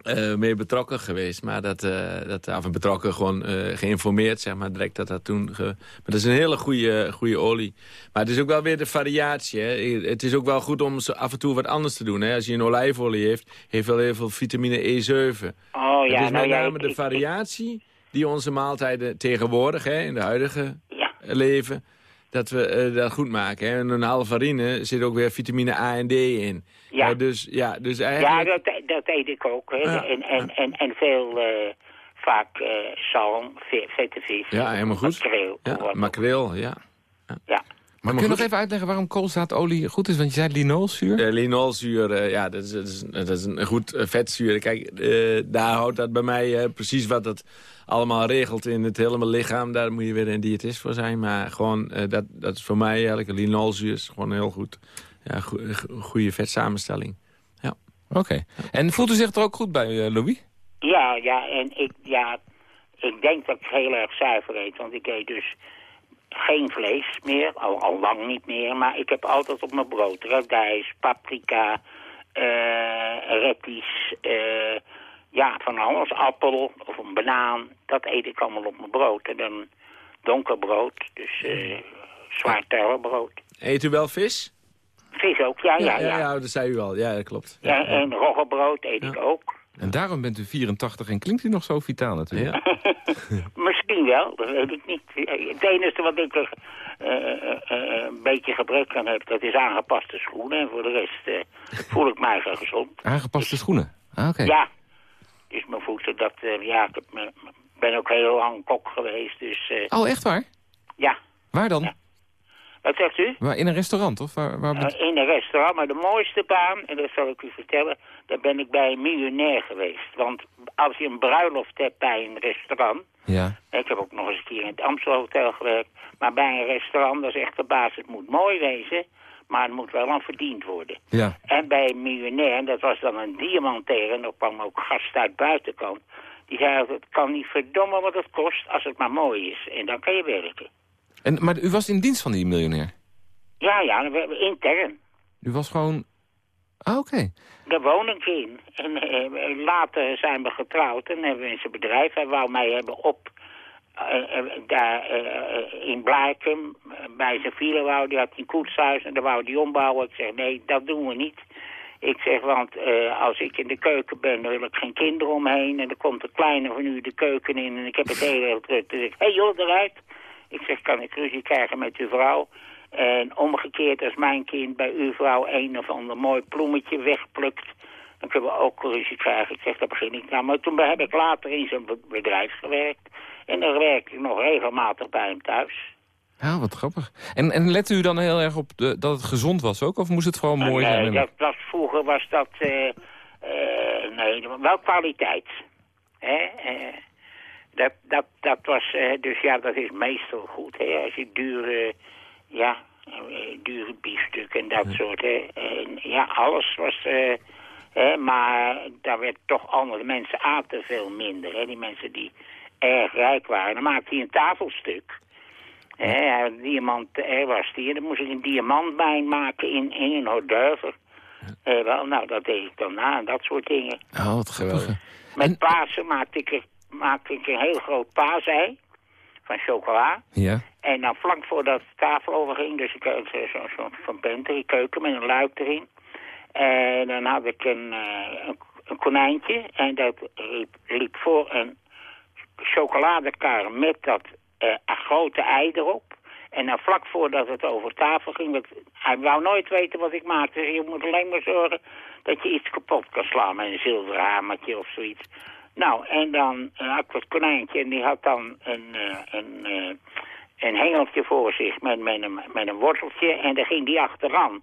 Ja. Eh, mee betrokken geweest, maar dat, eh dat of betrokken gewoon eh, geïnformeerd, zeg maar, direct dat dat toen... Ge... Maar dat is een hele goede, goede olie. Maar het is ook wel weer de variatie, hè. Het is ook wel goed om af en toe wat anders te doen, hè. Als je een olijfolie heeft, heeft wel heel veel vitamine E7. Oh het ja, is nou met ja, name ik- de variatie die onze maaltijden tegenwoordig, hè, in de huidige Ja. leven, dat we eh, dat goed maken. Hè. En een halve farine zit ook weer vitamine A en D in. Ja. Eh, dus ja, dus Ja, eigenlijk... dat, dat eet ik ook. Hè. Ja, En, en, en, en veel, eh, vaak eh zalm, ve- vette vis. Ja, helemaal goed. Makreel. Ja, makreel, ja. ja. Maar kun je nog even uitleggen waarom koolzaadolie goed is? Want je zei linolzuur. Eh, linolzuur, eh, ja, dat is, dat, is, dat is een goed eh, vetzuur. Kijk, eh, daar houdt dat bij mij eh, precies wat dat allemaal regelt in het hele lichaam. Daar moet je weer een diëtist voor zijn. Maar gewoon, eh, dat, dat is voor mij eigenlijk, linolzuur is gewoon heel goed. Ja, go- go- goede vetsamenstelling. Ja. Oké. En voelt u zich er ook goed bij, Louis? Ja, ja, en ik, ja, ik denk dat ik heel erg zuiver eet. Want ik eet dus geen vlees meer, al, al lang niet meer. Maar ik heb altijd op mijn brood radijs, paprika, eh retties, eh, ja, van alles. Appel of een banaan. Dat eet ik allemaal op mijn brood. En dan donker brood, dus eh zwaar tarwebrood. Eet u wel vis? Vis ook, ja, ja, ja. ja, dat zei u al. Ja, dat klopt. Ja, en roggebrood eet ik ook. En daarom bent u 84 en klinkt u nog zo vitaal natuurlijk. Ja. Misschien wel, dat weet ik niet. Het enige wat ik er eh, eh, eh, een beetje gebrek aan heb, dat is aangepaste schoenen. En voor de rest voel ik mij wel gezond. Aangepaste schoenen. Ah, oké. Ja, dus mijn voeten, dat, ja, ik ben ook heel lang kok geweest. Dus Oh, echt waar? ja, Waar dan? Wat zegt u? Waar, in een restaurant, of waar? waar bent- Eh, in een restaurant, maar de mooiste baan, en dat zal ik u vertellen, daar ben ik bij een miljonair geweest. Want als je een bruiloft hebt bij een restaurant, Ja. Ik heb ook nog eens een keer in het Amstel Hotel gewerkt. Maar bij een restaurant, dat is echt de baas. Het moet mooi wezen, maar het moet wel aan verdiend worden. Ja. En bij een miljonair, dat was dan een diamantair... en er kwam ook gast uit buitenkant... die zei, het kan niet verdommen wat het kost als het maar mooi is. En dan kan je werken. En, maar u was in dienst van die miljonair? Ja, ja, intern. U was gewoon... Ah, oké. Daar woon ik in. En eh, later zijn we getrouwd en hebben we in zijn bedrijf. Hij wou mij hebben op... eh, eh, daar in Blijkum, eh, bij zijn file wou, die had een koetshuis en daar wou die ombouwen. Ik zeg, nee, dat doen we niet. Ik zeg, want als ik in de keuken ben, dan wil ik geen kinderen omheen. En dan komt de kleine van u de keuken in en ik heb het hele druk. Dus ik, hé hey joh, eruit. Ik zeg, kan ik ruzie krijgen met uw vrouw? En omgekeerd, als mijn kind bij uw vrouw een of ander mooi bloemetje wegplukt... dan kunnen we ook ruzie krijgen. Ik zeg, daar begin ik nou. Maar toen heb ik later in zijn be- bedrijf gewerkt. En dan werkte ik nog regelmatig bij hem thuis. Ja, wat grappig. En, en lette u dan heel erg op de, dat het gezond was ook? Of moest het gewoon mooi nee, zijn? en- dat, dat, vroeger was dat... eh, eh, nee, wel kwaliteit. Hè? eh, dat, dat, dat was... dus ja, dat is meestal goed. Hè? Als je dure... Ja, eh, dure biefstuk en dat soort. Hè? En, ja, alles was... eh, hè, maar daar werd toch andere mensen aten veel minder. Hè? Die mensen die erg rijk waren. Dan maakte hij een tafelstuk. Hè, een diamant er was die. En dan moest ik een diamantmijn maken in, in een hors d'oeuvre. Eh, wel, nou, dat deed ik dan na en dat soort dingen. Oh, wat grappig. Met En- Pasen maakte ik, er- maakte ik een heel groot paasei van chocola. Ja. En dan vlak voordat de tafel overging, dus ik had zo'n zo, zo, keuken met een luik erin. En dan had ik een, eh, een, een konijntje en dat liep, liep voor een chocoladekar met dat eh, grote ei erop. En dan vlak voordat het over tafel ging, want hij wou nooit weten wat ik maakte. Dus je moet alleen maar zorgen dat je iets kapot kan slaan met een zilveren hamertje of zoiets. Nou, en dan eh, had ik dat konijntje en die had dan een, eh, een, eh, een hengeltje voor zich met, met, een, met een worteltje en daar ging die achteraan.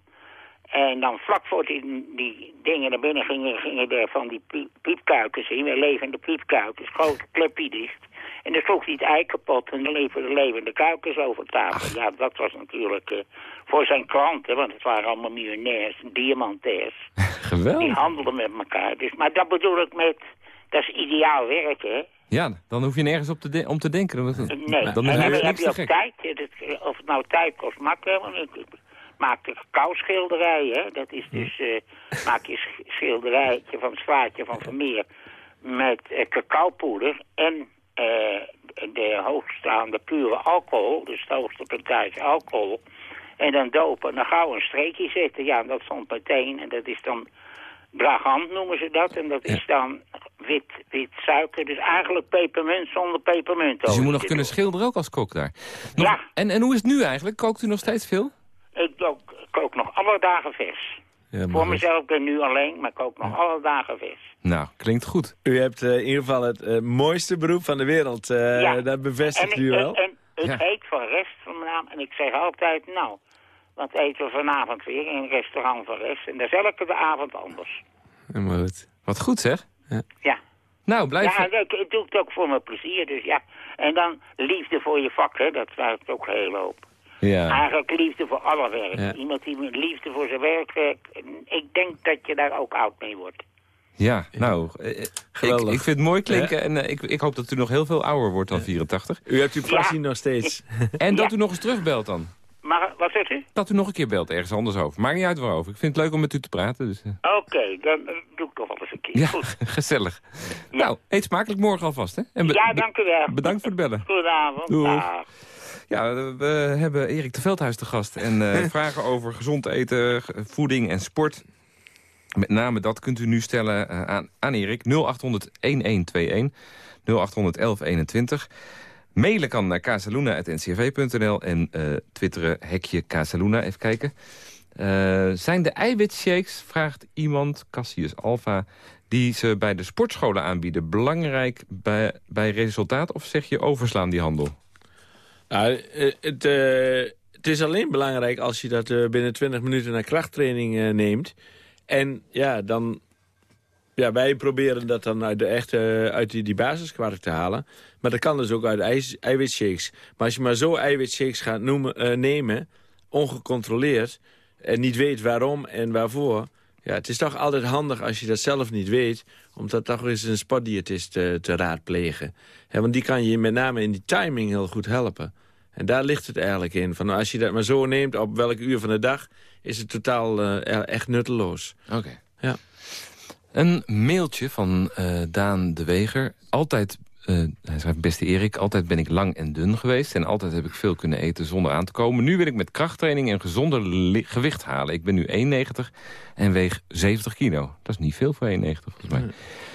En dan vlak voor die, die dingen naar binnen gingen, gingen er van die piep, piepkuikens in, weer levende piepkuikens, grote dicht. En dan sloeg hij het ei kapot en dan liepen de levende kuikens over tafel. Ja, dat was natuurlijk voor zijn klanten, want het waren allemaal miljonairs, diamantairs. Die Geweldig. handelden met elkaar. Dus, maar dat bedoel ik met Dat is ideaal werk, hè? Ja, dan hoef je nergens op te om te denken. Dan, Nee, dan is heb, het je ook tijd? eh, dat- Of het nou tijd kost, makkelijk. Want ik maak cacao-schilderijen. hè. Dat is dus, eh, maak je sch- schilderijtje van het slaatje van Vermeer met eh, cacaopoeder en eh, de hoogstaande pure alcohol, dus de hoogste plantage alcohol. En dan dopen en dan gauw een streekje zetten. Ja, dat stond meteen. En dat is dan bragant noemen ze dat. En dat is dan wit, wit suiker. Dus eigenlijk pepermunt zonder pepermunt. Dus je moet nog kunnen schilderen ook als kok daar. Nog- Ja. En, en hoe is het nu eigenlijk? Kookt u nog steeds veel? Ik kook, kook nog alle dagen vers. Ja, Voor mezelf ik ben nu alleen, maar ik kook nog alle dagen vers. Nou, klinkt goed. U hebt eh, in ieder geval het eh, mooiste beroep van de wereld. eh, Ja. Dat bevestigt en u ik, wel. En, en Ja. ik eet van rest van mijn naam. En ik zeg altijd, nou, wat eten we vanavond weer in een restaurant van rest. En dat is elke avond anders. Ja, maar goed. Wat goed zeg. Ja. Nou, blijf... Ja, ik, ik doe het ook voor mijn plezier, dus ja. En dan liefde voor je vak, hè, dat werkt ook heel hoop. Ja. Eigenlijk liefde voor alle werk. Ja. Iemand die met liefde voor zijn werk werkt, ik denk dat je daar ook oud mee wordt. Ja, nou, eh, ik, Geweldig. ik vind het mooi klinken en eh, ik, ik hoop dat u nog heel veel ouder wordt dan 84. U hebt uw passie Ja. nog steeds. En dat Ja. u nog eens terugbelt dan. Maar wat zegt u? Dat u nog een keer belt ergens anders over. Maakt niet uit waarover. Ik vind het leuk om met u te praten. Dus, eh, Oké, dan eh, doe ik toch wel eens een keer. ja, Goed. gezellig. Nou, eet smakelijk morgen alvast. Hè? En Ja, dank u wel. Bedankt voor het bellen. Goedenavond. Doeg. Ja, we hebben Erik de Veldhuis te gast. En eh, vragen over gezond eten, voeding en sport. Met name dat kunt u nu stellen aan, aan Erik. 0800-1121, 0800-1121. Mailen kan naar casaluna.ncrv.nl en eh, twitteren hekje Casaluna. Even kijken. Eh, zijn de eiwitshakes, vraagt iemand, Cassius Alpha... die ze bij de sportscholen aanbieden... belangrijk bij, bij resultaat of zeg je overslaan die handel? Nou, eh, het, het is alleen belangrijk als je dat binnen 20 minuten naar krachttraining neemt. En ja, dan... Ja, wij proberen dat dan uit, de echte, uit die, die basiskwark te halen. Maar dat kan dus ook uit ijs, eiwitshakes. Maar als je maar zo eiwitshakes gaat noemen, eh, nemen, ongecontroleerd... en niet weet waarom en waarvoor... Ja, het is toch altijd handig als je dat zelf niet weet... om dat toch eens een sportdiëtist te, te raadplegen. Want die kan je met name in die timing heel goed helpen. En daar ligt het eigenlijk in. Van als je dat maar zo neemt, op welk uur van de dag... is het totaal eh, echt nutteloos. Oké. Een mailtje van eh, Daan de Weger. Altijd, eh, hij schrijft, beste Erik, altijd ben ik lang en dun geweest... en altijd heb ik veel kunnen eten zonder aan te komen. Nu wil ik met krachttraining een gezonder gewicht halen. Ik ben nu 1,90 en weeg 70 kilo. Dat is niet veel voor 1,90 volgens mij.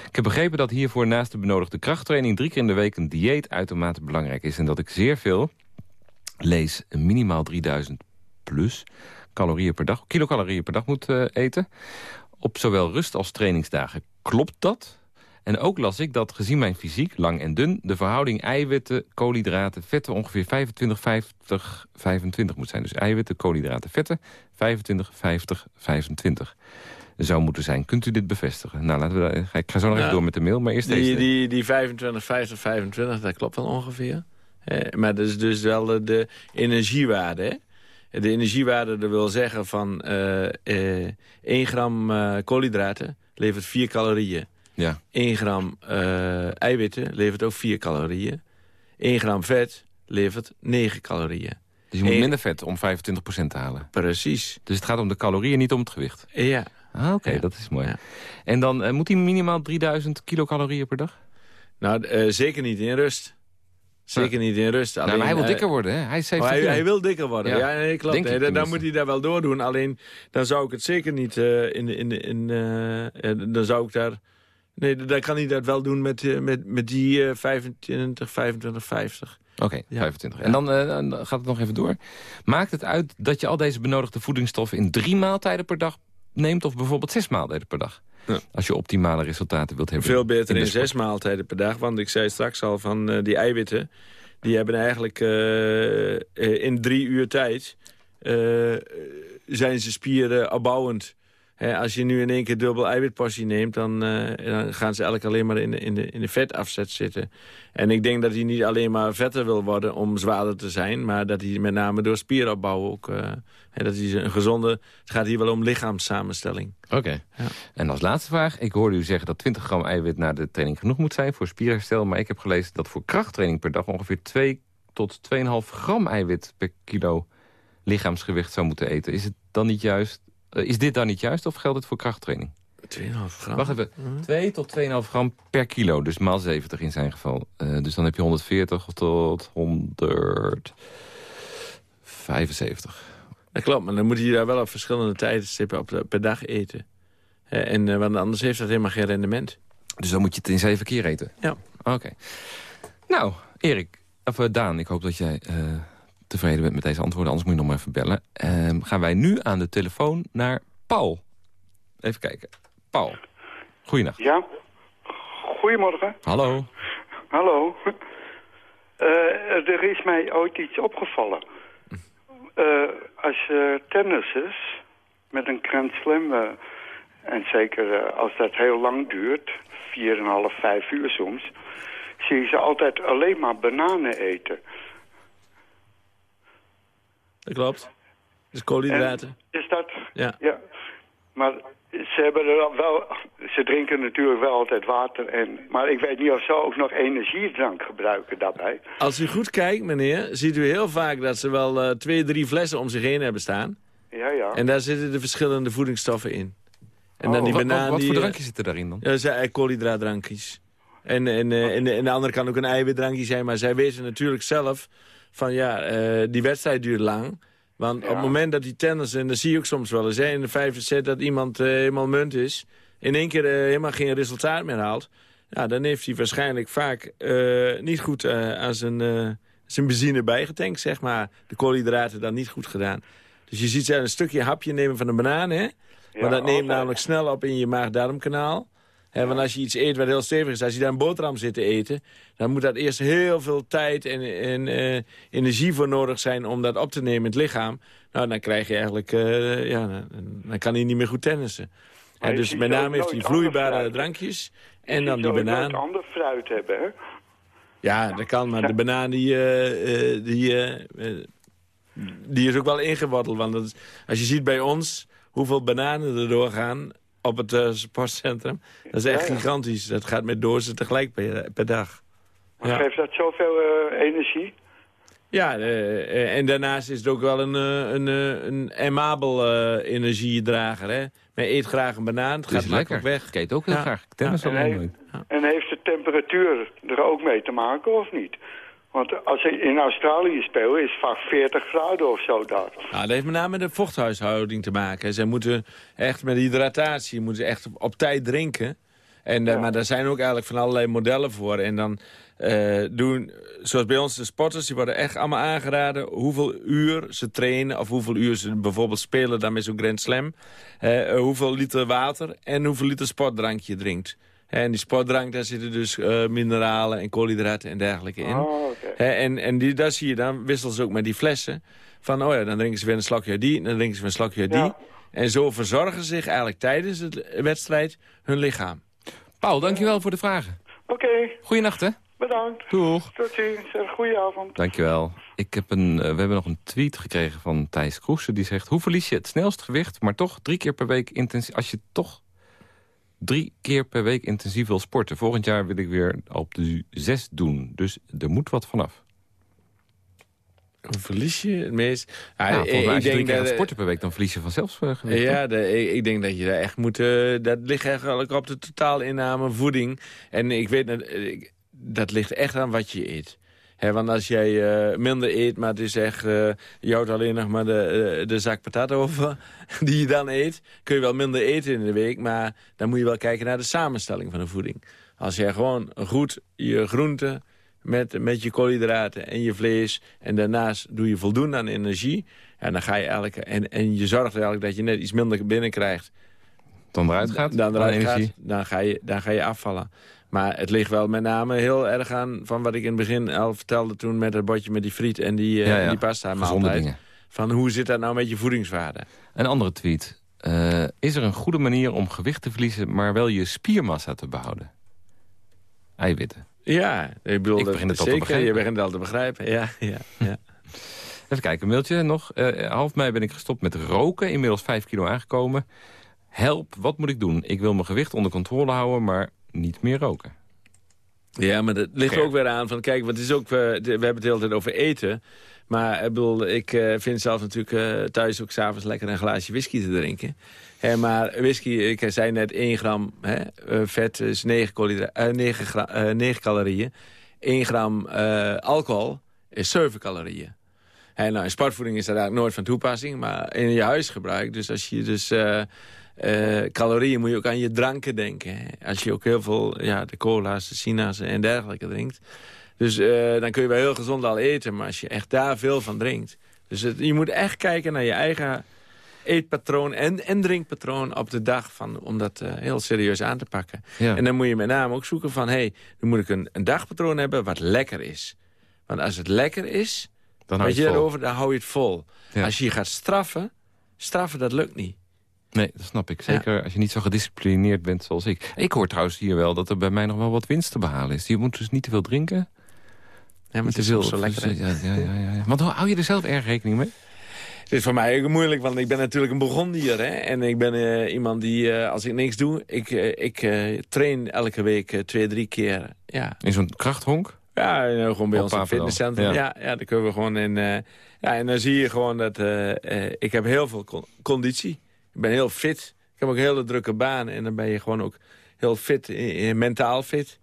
Ik heb begrepen dat hiervoor naast de benodigde krachttraining... drie keer in de week een dieet uitermate belangrijk is... en dat ik zeer veel, lees minimaal 3000 plus calorieën per dag, kilocalorieën per dag moet eh, eten op zowel rust- als trainingsdagen. Klopt dat? En ook las ik dat gezien mijn fysiek, lang en dun... de verhouding eiwitten, koolhydraten, vetten ongeveer 25, 50, 25 moet zijn. Dus eiwitten, koolhydraten, vetten 25, 50, 25 zou moeten zijn. Kunt u dit bevestigen? Nou, laten we, ik ga zo nog even door met de mail, maar eerst Die, deze. die, die 25, 50, 25, dat klopt wel ongeveer. Eh, maar dat is dus wel de, de energiewaarde. Hè? De energiewaarde wil zeggen van eh eh 1 gram eh, koolhydraten levert 4 calorieën. Ja, 1 gram eh, eiwitten levert ook 4 calorieën. 1 gram vet levert 9 calorieën. dus je moet minder vet om 25% te halen. Precies. Dus het gaat om de calorieën, niet om het gewicht. Ja. Ah, oké, Ja. dat is mooi. Ja. En dan eh, moet hij minimaal 3000 kilocalorieën per dag? Nou, zeker niet in rust. Zeker niet in rust. nou, maar hij wil eh, dikker worden, hè? Hij is Oh, 70 hij, wil dikker worden. Ja. Ja, nee, klopt. Nee, dan, moet hij daar wel doordoen. Alleen dan zou ik het zeker niet eh, in, in, in eh, dan zou ik daar. Nee, dan kan hij dat wel doen met, met, met die eh 25, 25, 50. Oké, Ja. 25. Ja. En dan, dan gaat het nog even door. Maakt het uit dat je al deze benodigde voedingsstoffen... in drie maaltijden per dag neemt... of bijvoorbeeld zes maaltijden per dag? Ja. Als je optimale resultaten wilt hebben. Veel beter in zes maaltijden per dag. Want ik zei straks al van eh, die eiwitten. Die hebben eigenlijk eh, eh, in drie uur tijd... zijn ze spieren opbouwend Als je nu in één keer dubbel eiwitportie neemt... dan, eh, dan gaan ze eigenlijk alleen maar in de, in, de, in de vetafzet zitten. En ik denk dat hij niet alleen maar vetter wil worden om zwaarder te zijn... maar dat hij met name door spieropbouw ook... Uh, hè, dat hij een gezonde... Het gaat hier wel om lichaamssamenstelling. Oké. Ja. En als laatste vraag. Ik hoorde u zeggen dat 20 gram eiwit na de training genoeg moet zijn... voor spierherstel. Maar ik heb gelezen dat voor krachttraining per dag... ongeveer 2 tot 2,5 gram eiwit per kilo lichaamsgewicht zou moeten eten. Is, het dan niet juist, is dit dan niet juist of geldt het voor krachttraining? 2,5 gram? Wacht even. Mm 2 tot 2,5 gram per kilo. Dus maal 70 in zijn geval. Uh, dus dan heb je 140 tot 175. Dat klopt, maar dan moet je daar wel op verschillende tijdstippen op, per dag eten. Uh, en, uh, want anders heeft dat helemaal geen rendement. Dus dan moet je het in zeven keer eten? Ja. Oké. Okay. Nou, Erik, of Daan, ik hoop dat jij tevreden bent met deze antwoorden. Anders moet je nog maar even bellen. Uh, gaan wij nu aan de telefoon naar Paul. Even kijken. Paul, goeienacht. Ja, goedemorgen. Hallo. Hallo. Uh, er is mij ooit iets opgevallen. Uh, als je tennissers met een Grand Slam... en zeker als dat heel lang duurt... 4,5, 5 uur soms... zie je ze altijd alleen maar bananen eten. Dat klopt. Dus koolhydraten. En is dat? Ja. ja. Maar ze hebben er wel... Ze drinken natuurlijk wel altijd water. En, maar ik weet niet of ze ook nog energiedrank gebruiken daarbij. Als u goed kijkt, meneer, ziet u heel vaak dat ze wel uh, twee, drie flessen om zich heen hebben staan. Ja, ja. En daar zitten de verschillende voedingsstoffen in. En dan oh, die wat, banaan, wat, voor drankjes zitten daarin dan? Ja, dat zijn koolhydraatdrankjes. En, en, uh, en, en de andere kan ook een eiwitdrankje zijn. Maar zij weten natuurlijk zelf van ja, uh, die wedstrijd duurt lang. Want ja. op het moment dat die tennis, en dat zie je ook soms wel eens... Hè, in de vijfde set dat iemand uh, helemaal munt is... in één keer uh, helemaal geen resultaat meer haalt... Ja, dan heeft hij waarschijnlijk vaak niet goed aan zijn, zijn benzine bijgetankt, zeg maar. De koolhydraten dan niet goed gedaan. Dus je ziet ze een stukje hapje nemen van een banaan, hè? Maar ja, dat neemt altijd. namelijk snel op in je maag-darmkanaal. Want als je iets eet wat heel stevig is, als je daar een boterham zit te eten... dan moet dat eerst heel veel tijd en, en uh, energie voor nodig zijn om dat op te nemen in het lichaam. Nou, dan krijg je eigenlijk... Uh, ja, dan, dan, kan hij niet meer goed tennissen. Dus met name heeft hij vloeibare drankjes en dan die banaan. Je ander fruit hebben, hè? Ja, dat kan, maar de banaan die... Uh, die die is ook wel ingewaddeld. Want is, als je ziet bij ons hoeveel bananen er doorgaan op het uh, sportcentrum. Dat is echt ja, ja. gigantisch. Dat gaat met dozen tegelijk per, per dag. Maar ja. geeft dat zoveel uh, energie? Ja, uh, en daarnaast is het ook wel een, een, een aimabel energiedrager. Hè? Men eet graag een banaan, het, gaat makkelijk weg. Ik eet ook heel graag. Tennis en, heeft, en heeft de temperatuur er ook mee te maken of niet? Want als je in Australië speelt, is het vaak 40 graden of zo daar. Nou, dat heeft met name met de vochthuishouding te maken. Ze moeten echt met hydratatie, moeten echt op, op tijd drinken. En, ja. uh, maar daar zijn ook eigenlijk van allerlei modellen voor. En dan uh, doen, zoals bij ons de sporters, die worden echt allemaal aangeraden... hoeveel uur ze trainen of hoeveel uur ze bijvoorbeeld spelen... dan met zo'n Grand Slam. Uh, hoeveel liter water en hoeveel liter sportdrank je drinkt. En die sportdrank, daar zitten dus uh, mineralen en koolhydraten en dergelijke in. Oh, okay. En, en die, daar zie je, dan wisselen ze ook met die flessen. Van, oh ja, dan drinken ze weer een slokje die, dan drinken ze weer een slokje die. Ja. En zo verzorgen ze zich eigenlijk tijdens de wedstrijd hun lichaam. Paul, dankjewel voor de vragen. Oké. Okay. Goeienacht, hè? Bedankt. Doeg. Tot ziens. Goedenavond. Dankjewel. Ik heb een, uh, we hebben nog een tweet gekregen van Thijs Kroesen. Die zegt, hoe verlies je het snelst gewicht, maar toch drie keer per week intensief... Als je toch drie keer per week intensief wil sporten. Volgend jaar wil ik weer op de zes doen. Dus er moet wat vanaf. Verlies je het meest? Ja, ik, als je drie keer gaat sporten per week, dan verlies je vanzelf gewicht. Ja, de, ik, ik, denk dat je daar echt moet... Uh, dat ligt eigenlijk op de totaalinname voeding. En ik weet, uh, dat ligt echt aan wat je eet. He, want als jij uh, minder eet, maar het is echt... Uh, je houdt alleen nog maar de, uh, de zak patat over die je dan eet... kun je wel minder eten in de week, maar dan moet je wel kijken naar de samenstelling van de voeding. Als jij gewoon goed je groenten met, met je koolhydraten en je vlees... en daarnaast doe je voldoende aan energie... Ja, dan ga je eigenlijk, en, en je zorgt eigenlijk dat je net iets minder binnenkrijgt... Dan eruit gaat? Dan eruit gaat, dan ga, je, dan ga je afvallen. Maar het ligt wel met name heel erg aan van wat ik in het begin al vertelde toen met het bordje met die friet en die, uh, ja, ja. die pasta maaltijd. Van hoe zit dat nou met je voedingswaarde? Een andere tweet. Eh, is er een goede manier om gewicht te verliezen... maar wel je spiermassa te behouden? Eiwitten. Ja, ik bedoel, Ik begin het al te zeker. begrijpen. Je begint het al te begrijpen. Ja, ja, ja. Even kijken, een mailtje nog. Eh, half mei ben ik gestopt met roken. Inmiddels 5 kilo aangekomen. Help, wat moet ik doen? Ik wil mijn gewicht onder controle houden, maar niet meer roken. Ja, maar dat ligt ook weer aan van, kijk, want het is ook, eh, we hebben het de hele tijd over eten. Maar ik bedoel, ik eh, vind zelf natuurlijk eh, thuis ook s'avonds lekker een glaasje whisky te drinken. Maar whisky, ik zei net 1 gram hè, eh, vet is 9, koolhydra- eh, 9, gra- eh, 9 calorieën. 1 gram eh, alcohol is 7 calorieën. Hè, nou, in sportvoeding is dat eigenlijk nooit van toepassing, maar in je huisgebruik. Dus als je dus eh, calorieën moet je ook aan je dranken denken. Als je ook heel veel, ja, de cola's, de sina's en dergelijke drinkt. Dus eh, dan kun je wel heel gezond al eten, maar als je echt daar veel van drinkt. Dus het- je moet echt kijken naar je eigen eetpatroon en, en drinkpatroon op de dag van, om dat eh, heel serieus aan te pakken. Ja. En dan moet je met name ook zoeken van, hé, hey, dan moet ik een, een dagpatroon hebben wat lekker is. Want als het lekker is, Dan hou je je het vol. erover, dan hou je het vol. Ja. Als je je gaat straffen, straffen dat lukt niet. Nee, dat snap ik. Zeker als je niet zo gedisciplineerd bent zoals ik. Ik hoor trouwens hier wel dat er bij mij nog wel wat winst te behalen is. Je moet dus niet te veel drinken. Ja, maar het te is veel. ook zo lekker. hè? Ja, ja, ja, ja. Want hou hou je er zelf erg rekening mee? Het is voor mij ook moeilijk, want ik ben natuurlijk een begondier. Hè? En ik ben eh, iemand die, eh, als ik niks doe... Ik, eh, ik eh, train elke week twee, drie keer. Ja, In zo'n krachthonk? ja gewoon bij Op ons in fitnesscentrum. Ja. Ja. Ja, daar kunnen we gewoon in... eh, ja, en dan zie je gewoon dat... eh, eh, ik heb heel veel con- conditie. Ik ben heel fit. Ik heb ook een hele drukke baan. En dan ben je gewoon ook heel fit, eh, eh, mentaal fit.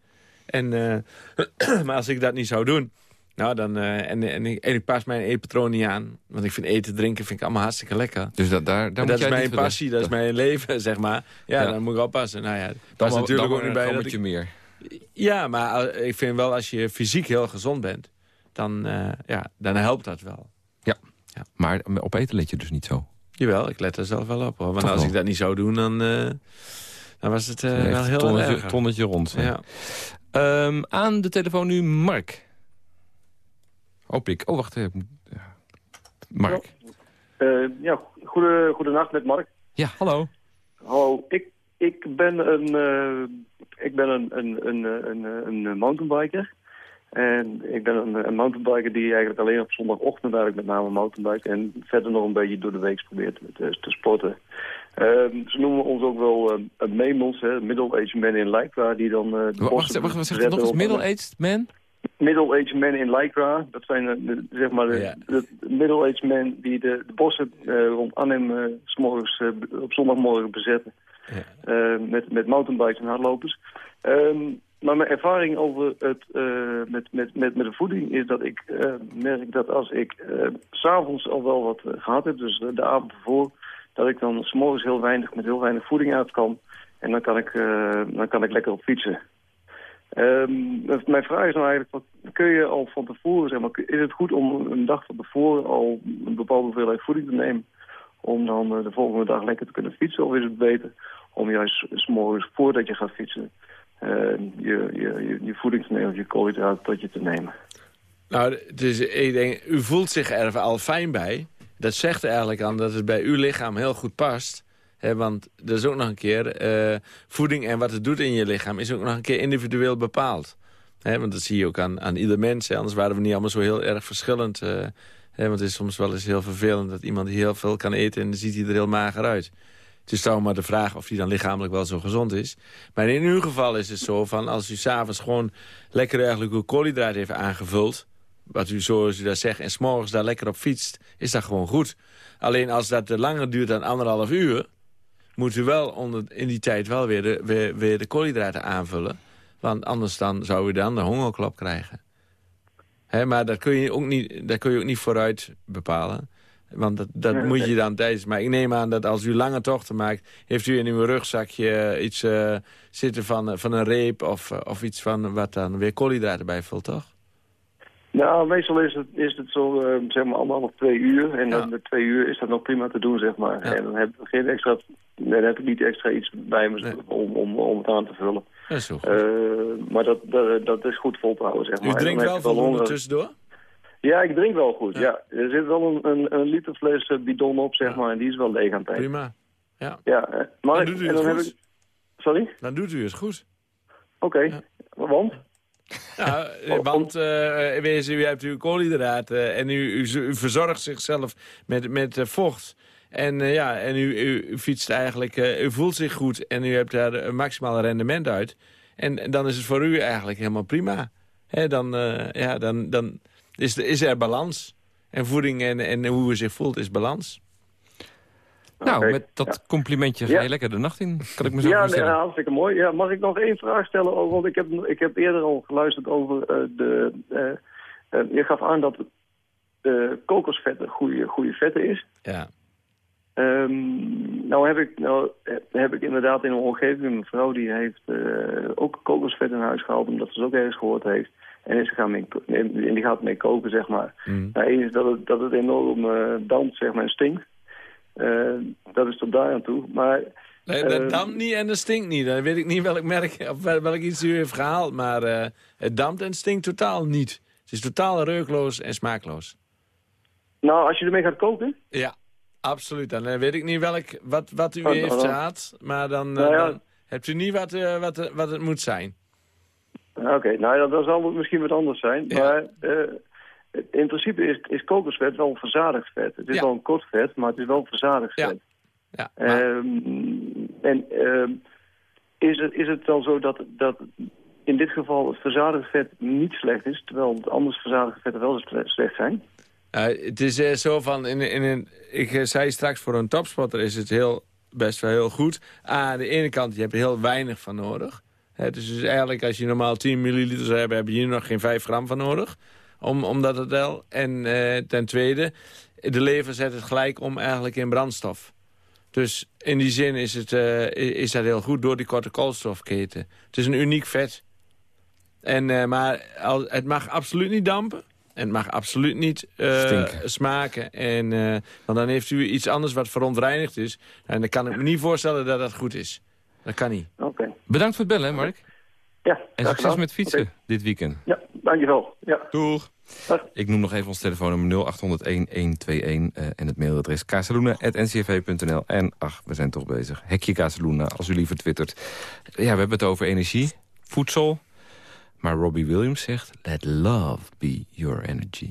En, eh, maar als ik dat niet zou doen... Nou, dan, en, en, ik, en ik pas mijn eetpatroon niet aan. Want ik vind eten, drinken vind ik allemaal hartstikke lekker. Dus dat, daar, daar dat is mijn passie, dat is mijn leven, zeg maar. Ja, Ja. dan moet ik oppassen. Nou ja, dat is natuurlijk dan ook niet bij een ik... meer. Ja, maar ik vind wel als je fysiek heel gezond bent... dan, ja, dan helpt dat wel. Maar op eten let je dus niet zo. Jawel, ik let er zelf wel op. Hoor. Want Toch als wel. ik dat niet zou doen, dan, eh, dan was het eh, Echt wel heel tonnetje, erg. tonnetje rond. Ja. Ehm, aan de telefoon nu Mark. Hoop ik. Oh, wacht even. Ja. Mark. Eh, ja, goede, goedenacht met Mark. Ja, hallo. Hallo, ik, ik ben een, eh, ik ben een, een, een, een, een, een mountainbiker. En ik ben een, een mountainbiker die eigenlijk alleen op zondagochtend eigenlijk met name mountainbike en verder nog een beetje door de week probeert te, te sporten. Ehm, ze noemen ons ook wel uh, hè, Middle-aged Men in Lycra, die dan... eh, de Wacht, bossen wacht, wat zeg je bezetten nog eens? Middle-aged man? Middle-aged men in Lycra. Dat zijn eh, de, zeg maar de, Ja. de middle-aged men die de, de bossen eh, rond Arnhem 's morgens, op zondagmorgen bezetten. Eh, met, met mountainbikes en hardlopers. Ehm, maar mijn ervaring over het, eh, met, met, met, met de voeding is dat ik eh, merk dat als ik s s'avonds al wel wat eh, gehad heb, dus de, avond ervoor, dat ik dan s'morgens heel weinig met heel weinig voeding uit kan. En dan kan ik, dan kan ik lekker op fietsen. Ehm, mijn vraag is nou eigenlijk, wat, kun je al van tevoren, zeg maar, is het goed om een dag van tevoren al een bepaalde hoeveelheid voeding te nemen, om dan de volgende dag lekker te kunnen fietsen? Of is het beter om juist s morgens voordat je gaat fietsen, je, je, je, je voeding te nemen of je koolhydraten tot je te nemen? Nou, denk, u voelt zich er al fijn bij. Dat zegt eigenlijk aan dat het bij uw lichaam heel goed past. Want dat is ook nog een keer... eh, voeding en wat het doet in je lichaam is ook nog een keer individueel bepaald. Want dat zie je ook aan, aan ieder mens. Anders waren we niet allemaal zo heel erg verschillend. eh, want het is soms wel eens heel vervelend dat iemand heel veel kan eten... en dan ziet hij er heel mager uit. Het is trouwens maar de vraag of hij dan lichamelijk wel zo gezond is. Maar in uw geval is het zo van als u s'avonds gewoon lekker eigenlijk uw koolhydraten heeft aangevuld wat u zoals u dat zegt, en s'morgens daar lekker op fietst, is dat gewoon goed. Alleen als dat langer duurt dan anderhalf uur, moet u wel onder, in die tijd wel weer de, weer, de koolhydraten aanvullen. Want anders dan zou u dan de hongerklop krijgen. Maar dat kun, je ook niet, dat kun je ook niet vooruit bepalen. Want dat, dat moet je dan tijdens. Maar ik neem aan dat als u lange tochten maakt... heeft u in uw rugzakje iets eh, zitten van, eh, van een reep... Of, eh, of iets van wat dan weer koolhydraten bijvult, toch? Nou, meestal is het, is het zo, eh, zeg maar, anderhalf, twee uur. En dan de twee uur is dat nog prima te doen, zeg maar. En dan heb ik geen extra, dan heb ik niet extra iets bij me om, om, om het aan te vullen. Dat is zo goed. Eh, maar dat, dat, dat is goed vol te houden, zeg maar. U drinkt wel voldoende tussendoor? Ja, ik drink wel goed, ja. Er zit wel een, een, een literfles eh, bidon op, zeg maar, en die is wel leeg aan het eind. Prima. Ja. Ja, eh, maar Dan doet u het dan heb goed. ik... Sorry? Dan doet u het goed. Oké, want? Ja, eh, want wees, u hebt uw koolhydraten en u, u, u verzorgt zichzelf met, met vocht. En, ja, en u, u, u fietst eigenlijk, u voelt zich goed en u hebt daar een maximale rendement uit. En, en dan is het voor u eigenlijk helemaal prima. Dan, ja, dan, dan is, is er balans. En voeding en, en hoe u zich voelt is balans. Nou, met dat ja. complimentje ga Ja. je lekker de nacht in. Kan ik me zo Ja, nee, voorstellen. ja, hartstikke mooi. Ja, mag ik nog één vraag stellen? Over, want ik heb, ik heb eerder al geluisterd over eh, de... eh, eh, je gaf aan dat uh, kokosvet een goede, goede vetten is. Ja. Ehm, nou, heb ik, nou heb ik inderdaad in een omgeving een vrouw die heeft eh, ook kokosvet in huis gehaald, omdat ze het ook ergens gehoord heeft. En is ze gaan mee, en die gaat mee koken, zeg maar. Mm. Nou, één is dat het, dat het enorm eh dampt, zeg maar, en stinkt. Eh, dat is tot daar aan toe. Maar Nee, dat Eh, dampt niet en dat stinkt niet. Dan weet ik niet welk merk of wel- welk iets u heeft gehaald. Maar eh, het dampt en stinkt totaal niet. Het is totaal reukloos en smaakloos. nou, als je ermee gaat koken, Ja, absoluut. Dan weet ik niet welk, wat, wat u Oh, heeft dan- gehad. Maar dan, eh, Nou ja. dan hebt u niet wat, eh, wat, wat het moet zijn. Oké, nou ja, dan zal het misschien wat anders zijn. Ja. Maar eh, in principe is, is kokosvet wel een verzadigd vet. Het is Ja. wel een kort vet, maar het is wel een verzadigd Ja. vet. Ja, maar- Ehm, en ehm, is, het, is het dan zo dat, dat in dit geval het verzadigd vet niet slecht is... terwijl het anders verzadigde vetten wel sle- slecht zijn? Eh, het is eh, zo van, in, in ik zei straks voor een topspotter is het heel, best wel heel goed. Aan de ene kant, je hebt er heel weinig van nodig. Hè, dus, dus eigenlijk als je normaal 10 milliliter zou hebben, heb je hier nog geen 5 gram van nodig. Om, omdat het wel. En eh, ten tweede, de lever zet het gelijk om eigenlijk in brandstof. Dus in die zin is, het, eh, is dat heel goed door die korte koolstofketen. Het is een uniek vet. En, eh, maar al, het mag absoluut niet dampen. En het mag absoluut niet smaken. En, want dan heeft u iets anders wat verontreinigd is. En dan kan ik me niet voorstellen dat dat goed is. Dat kan niet. Oké. Bedankt voor het bellen, hè, Mark. Ja, En succes gedaan. met fietsen dit weekend. Ja, dankjewel. Ja. Doeg. Dag. Ik noem nog even ons telefoonnummer 0800-1121 eh, en het mailadres kazeluna.ncrv.nl. En ach, we zijn toch bezig. Hekje Kazeluna, als u liever twittert. Ja, we hebben het over energie, voedsel. Maar Robbie Williams zegt, let love be your energy.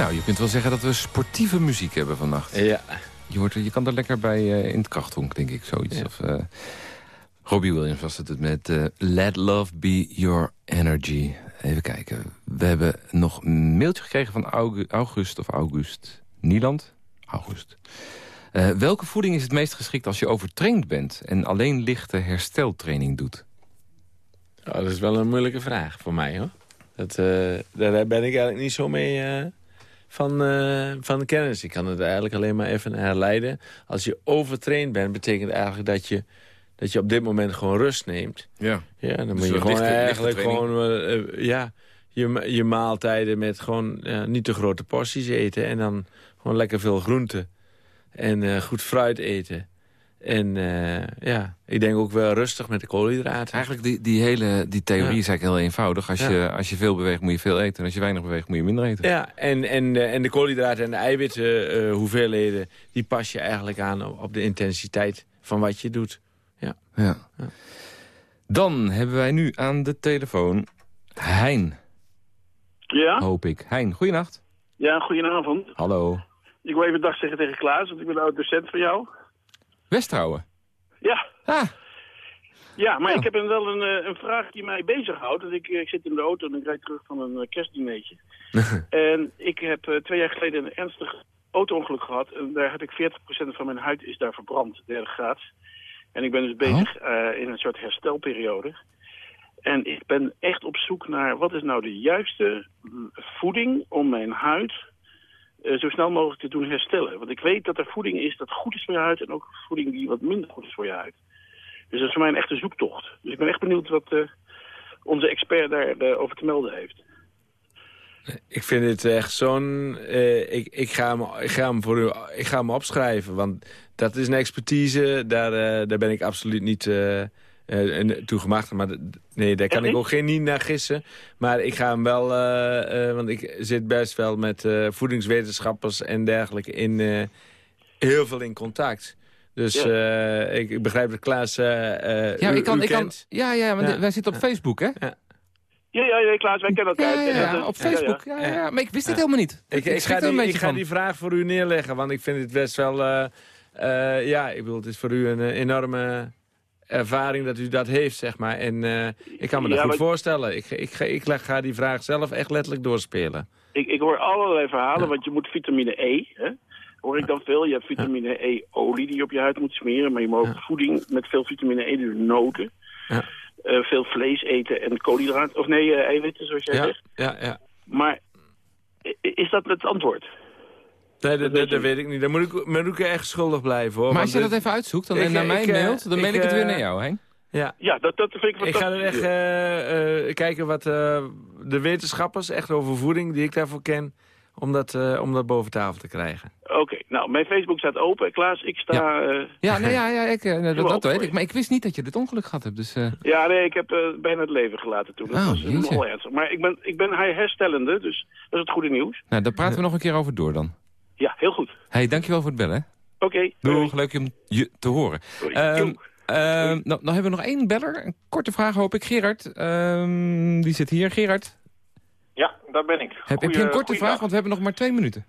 Nou, je kunt wel zeggen dat we sportieve muziek hebben vannacht. Ja. Je, hoort, je kan er lekker bij eh, in het krachthonk, denk ik, zoiets. Of, eh, Robbie Williams was het met eh, Let Love Be Your Energy. Even kijken. We hebben nog een mailtje gekregen van Augu- August of August Nieland. August. Welke voeding is het meest geschikt als je overtraind bent... en alleen lichte hersteltraining doet? Oh, dat is wel een moeilijke vraag voor mij, hoor. Dat, daar ben ik eigenlijk niet zo mee eh, van, eh, van kennis. Ik kan het eigenlijk alleen maar even herleiden. Als je overtraind bent, betekent eigenlijk dat je, dat je op dit moment gewoon rust neemt. Ja. Ja, dan Dus moet je gewoon lichte- eigenlijk gewoon... eh, ja, je, je maaltijden met gewoon niet te grote porties eten. En dan gewoon lekker veel groenten. En eh, goed fruit eten. En eh, ja, ik denk ook wel rustig met de koolhydraten. Eigenlijk die, die hele die theorie Ja. is eigenlijk heel eenvoudig. Als, Ja. je, als je veel beweegt moet je veel eten. En als je weinig beweegt moet je minder eten. Ja, en, en, eh, en de koolhydraten en de eiwitten eh, hoeveelheden... die pas je eigenlijk aan op op de intensiteit van wat je doet. Ja. Ja. Dan hebben wij nu aan de telefoon Hein, Ja? hoop ik. Hein, goeienacht. Ja, goedenavond. Hallo. Ik wil even dag zeggen tegen Klaas, want ik ben oud docent van jou. Westrouwen. Ja. Ah. Ja, maar ik heb wel een, eh, een vraag die mij bezighoudt. Want ik, ik zit in de auto en ik rijd terug van een eh, kerstdineetje. en ik heb eh, twee jaar geleden een ernstig auto-ongeluk gehad. En daar heb ik 40% van mijn huid is daar verbrand, derde graad. En ik ben dus bezig eh, in een soort herstelperiode. En ik ben echt op zoek naar wat is nou de juiste mm, voeding om mijn huid eh, zo snel mogelijk te doen herstellen. Want ik weet dat er voeding is dat goed is voor je huid en ook voeding die wat minder goed is voor je huid. Dus dat is voor mij een echte zoektocht. Dus ik ben echt benieuwd wat eh, onze expert daarover over te melden heeft. Ik vind dit echt zo'n... eh, ik, ik, ga hem, ik, ga voor ik ga hem opschrijven, want dat is een expertise. Daar, eh, daar ben ik absoluut niet eh, eh, toe gemaakt. Maar nee, daar kan ik ook geen niet naar gissen. Maar ik ga hem wel... eh, eh, want ik zit best wel met eh, voedingswetenschappers en dergelijke in... eh, heel veel in contact. Dus eh, ik, ik begrijp dat Klaas eh, eh, Ja, u- ik kan, u ik kan, ja, ja, want wij zitten op Facebook, hè? Ja, ja, ja Klaas, wij kennen elkaar. Ja, ja, ja, En op Facebook. Ja, ja, ja. Maar ik wist dit Ja. helemaal niet. Ik, ik, ga er een die, ik ga die vraag voor u neerleggen, want ik vind het best wel... eh, eh, ja, ik bedoel, het is voor u een eh, enorme ervaring dat u dat heeft, zeg maar. En eh, ik kan me dat Ja, goed maar- voorstellen. Ik, ik, ga- ik ga die vraag zelf echt letterlijk doorspelen. Ik, ik hoor allerlei verhalen, want je moet vitamine E, hè? hoor ik dan veel. Je hebt vitamine E-olie die je op je huid moet smeren, maar je moet ook voeding met veel vitamine E, dus noten. Ja. Eh, veel vlees eten en koolhydraten, of nee, eh, eiwitten zoals jij zegt. ja, ja. Maar is dat het antwoord? Nee, dat, dat, dat weet ik niet. Dan moet ik, moet ik echt schuldig blijven, hoor. Maar als je dat even uitzoekt dan, Ik- en naar ik, mij eh, mailt, dan mail ik, ik, het weer eh, naar jou, Hein. Ja. Ja, dat, dat vind ik Ik ga er fantastisch. echt eh, eh, kijken wat eh, de wetenschappers echt over voeding, die ik daarvoor ken, om dat, eh, om dat boven tafel te krijgen. Oké, nou, mijn Facebook staat open. Klaas, ik sta... Ja, Ja, nee, ja, ja ik, eh, dat, dat weet ik. Maar ik wist niet dat je dit ongeluk gehad hebt. Dus, eh, ja nee, ik heb eh, bijna het leven gelaten toen. Dat Oh, was eh, nogal ernstig. Maar ik ben, ik ben herstellende, dus dat is het goede nieuws. nou, daar praten we nog een keer over door dan. Ja, heel goed. hey, dankjewel voor het bellen. Oké. Doeg, leuk om je te horen. Ehm, nou, dan hebben we nog één beller. Een korte vraag hoop ik. Gerard, ehm, die zit hier. Gerard, Ja, daar ben ik. heb, heb je een korte vraag? Want we hebben nog maar twee minuten.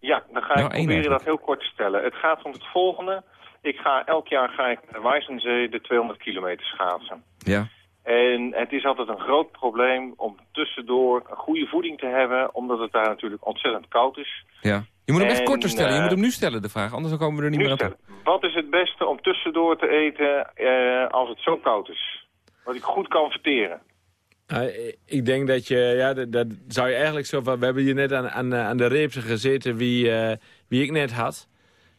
Ja, dan ga Nou, ik proberen dat heel kort te stellen. Het gaat om het volgende. Ik ga elk jaar ga ik naar Wijzenzee de 200 kilometer schaatsen. Ja. En het is altijd een groot probleem om tussendoor een goede voeding te hebben, omdat het daar natuurlijk ontzettend koud is. ja. Je moet hem echt korter stellen. Je eh, moet hem nu stellen, de vraag. Anders dan komen we er niet meer aan toe. Wat is het beste om tussendoor te eten eh, als het zo koud is? Wat ik goed kan verteren. Nou, ik denk dat je, ja, dat, dat zou je eigenlijk zo van... We hebben hier net aan, aan, aan de reep gezeten wie, eh, wie ik net had.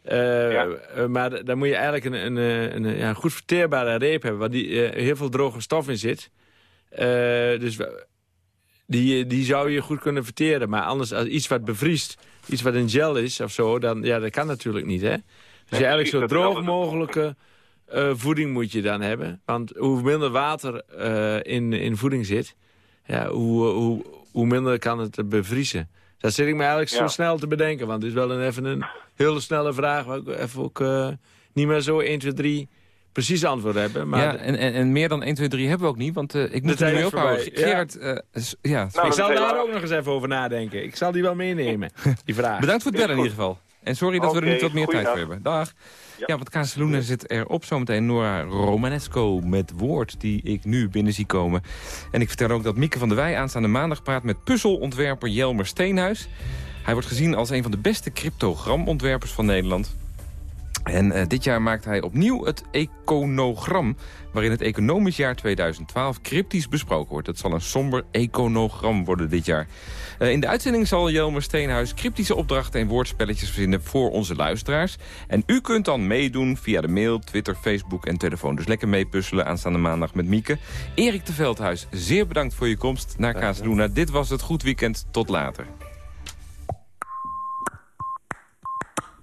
Eh, eh, maar dan moet je eigenlijk een, een, eh, een, ja, een goed verteerbare reep hebben... waar die, heel veel droge stof in zit. Dus die, die zou je goed kunnen verteren. Maar anders, als iets wat bevriest, iets wat een gel is of zo... dan ja, dat kan natuurlijk niet, hè? Dus je eigenlijk zo droog mogelijke voeding moet je dan hebben. Want hoe minder water in, in voeding zit... Ja, hoe, hoe, hoe minder kan het bevriezen. Dat zit ik me eigenlijk zo Ja. snel te bedenken. Want het is wel een, even een hele snelle vraag... waar ik even ook eh, niet meer zo 1, 2, 3 precies antwoord hebben. Maar ja, en, en, en meer dan 1, 2, 3 hebben we ook niet, want uh, ik moet er nu ophouden. Ja. Gerard, eh, s- ja, ik spreek- zal daar ook nog eens even over nadenken. Ik zal die wel meenemen, die vraag. bedankt voor het bellen in ieder geval. En sorry dat we er niet wat meer tijd voor hebben. Dag. Ja, want Casaluna zit erop. Zometeen Nora Romanesco met woord die ik nu binnen zie komen. En ik vertel ook dat Mieke van der Wij aanstaande maandag praat met puzzelontwerper Jelmer Steenhuis. Hij wordt gezien als een van de beste cryptogramontwerpers van Nederland. En eh, dit jaar maakt hij opnieuw het econogram... waarin het economisch jaar 2012 cryptisch besproken wordt. Het zal een somber econogram worden dit jaar. Eh, in de uitzending zal Jelmer Steenhuis cryptische opdrachten... en woordspelletjes verzinnen voor onze luisteraars. En u kunt dan meedoen via de mail, Twitter, Facebook en telefoon. Dus lekker meepuzzelen aanstaande maandag met Mieke. Erik de Veldhuis, zeer bedankt voor je komst naar Kazeluna. Dit was het Goed Weekend. Tot later.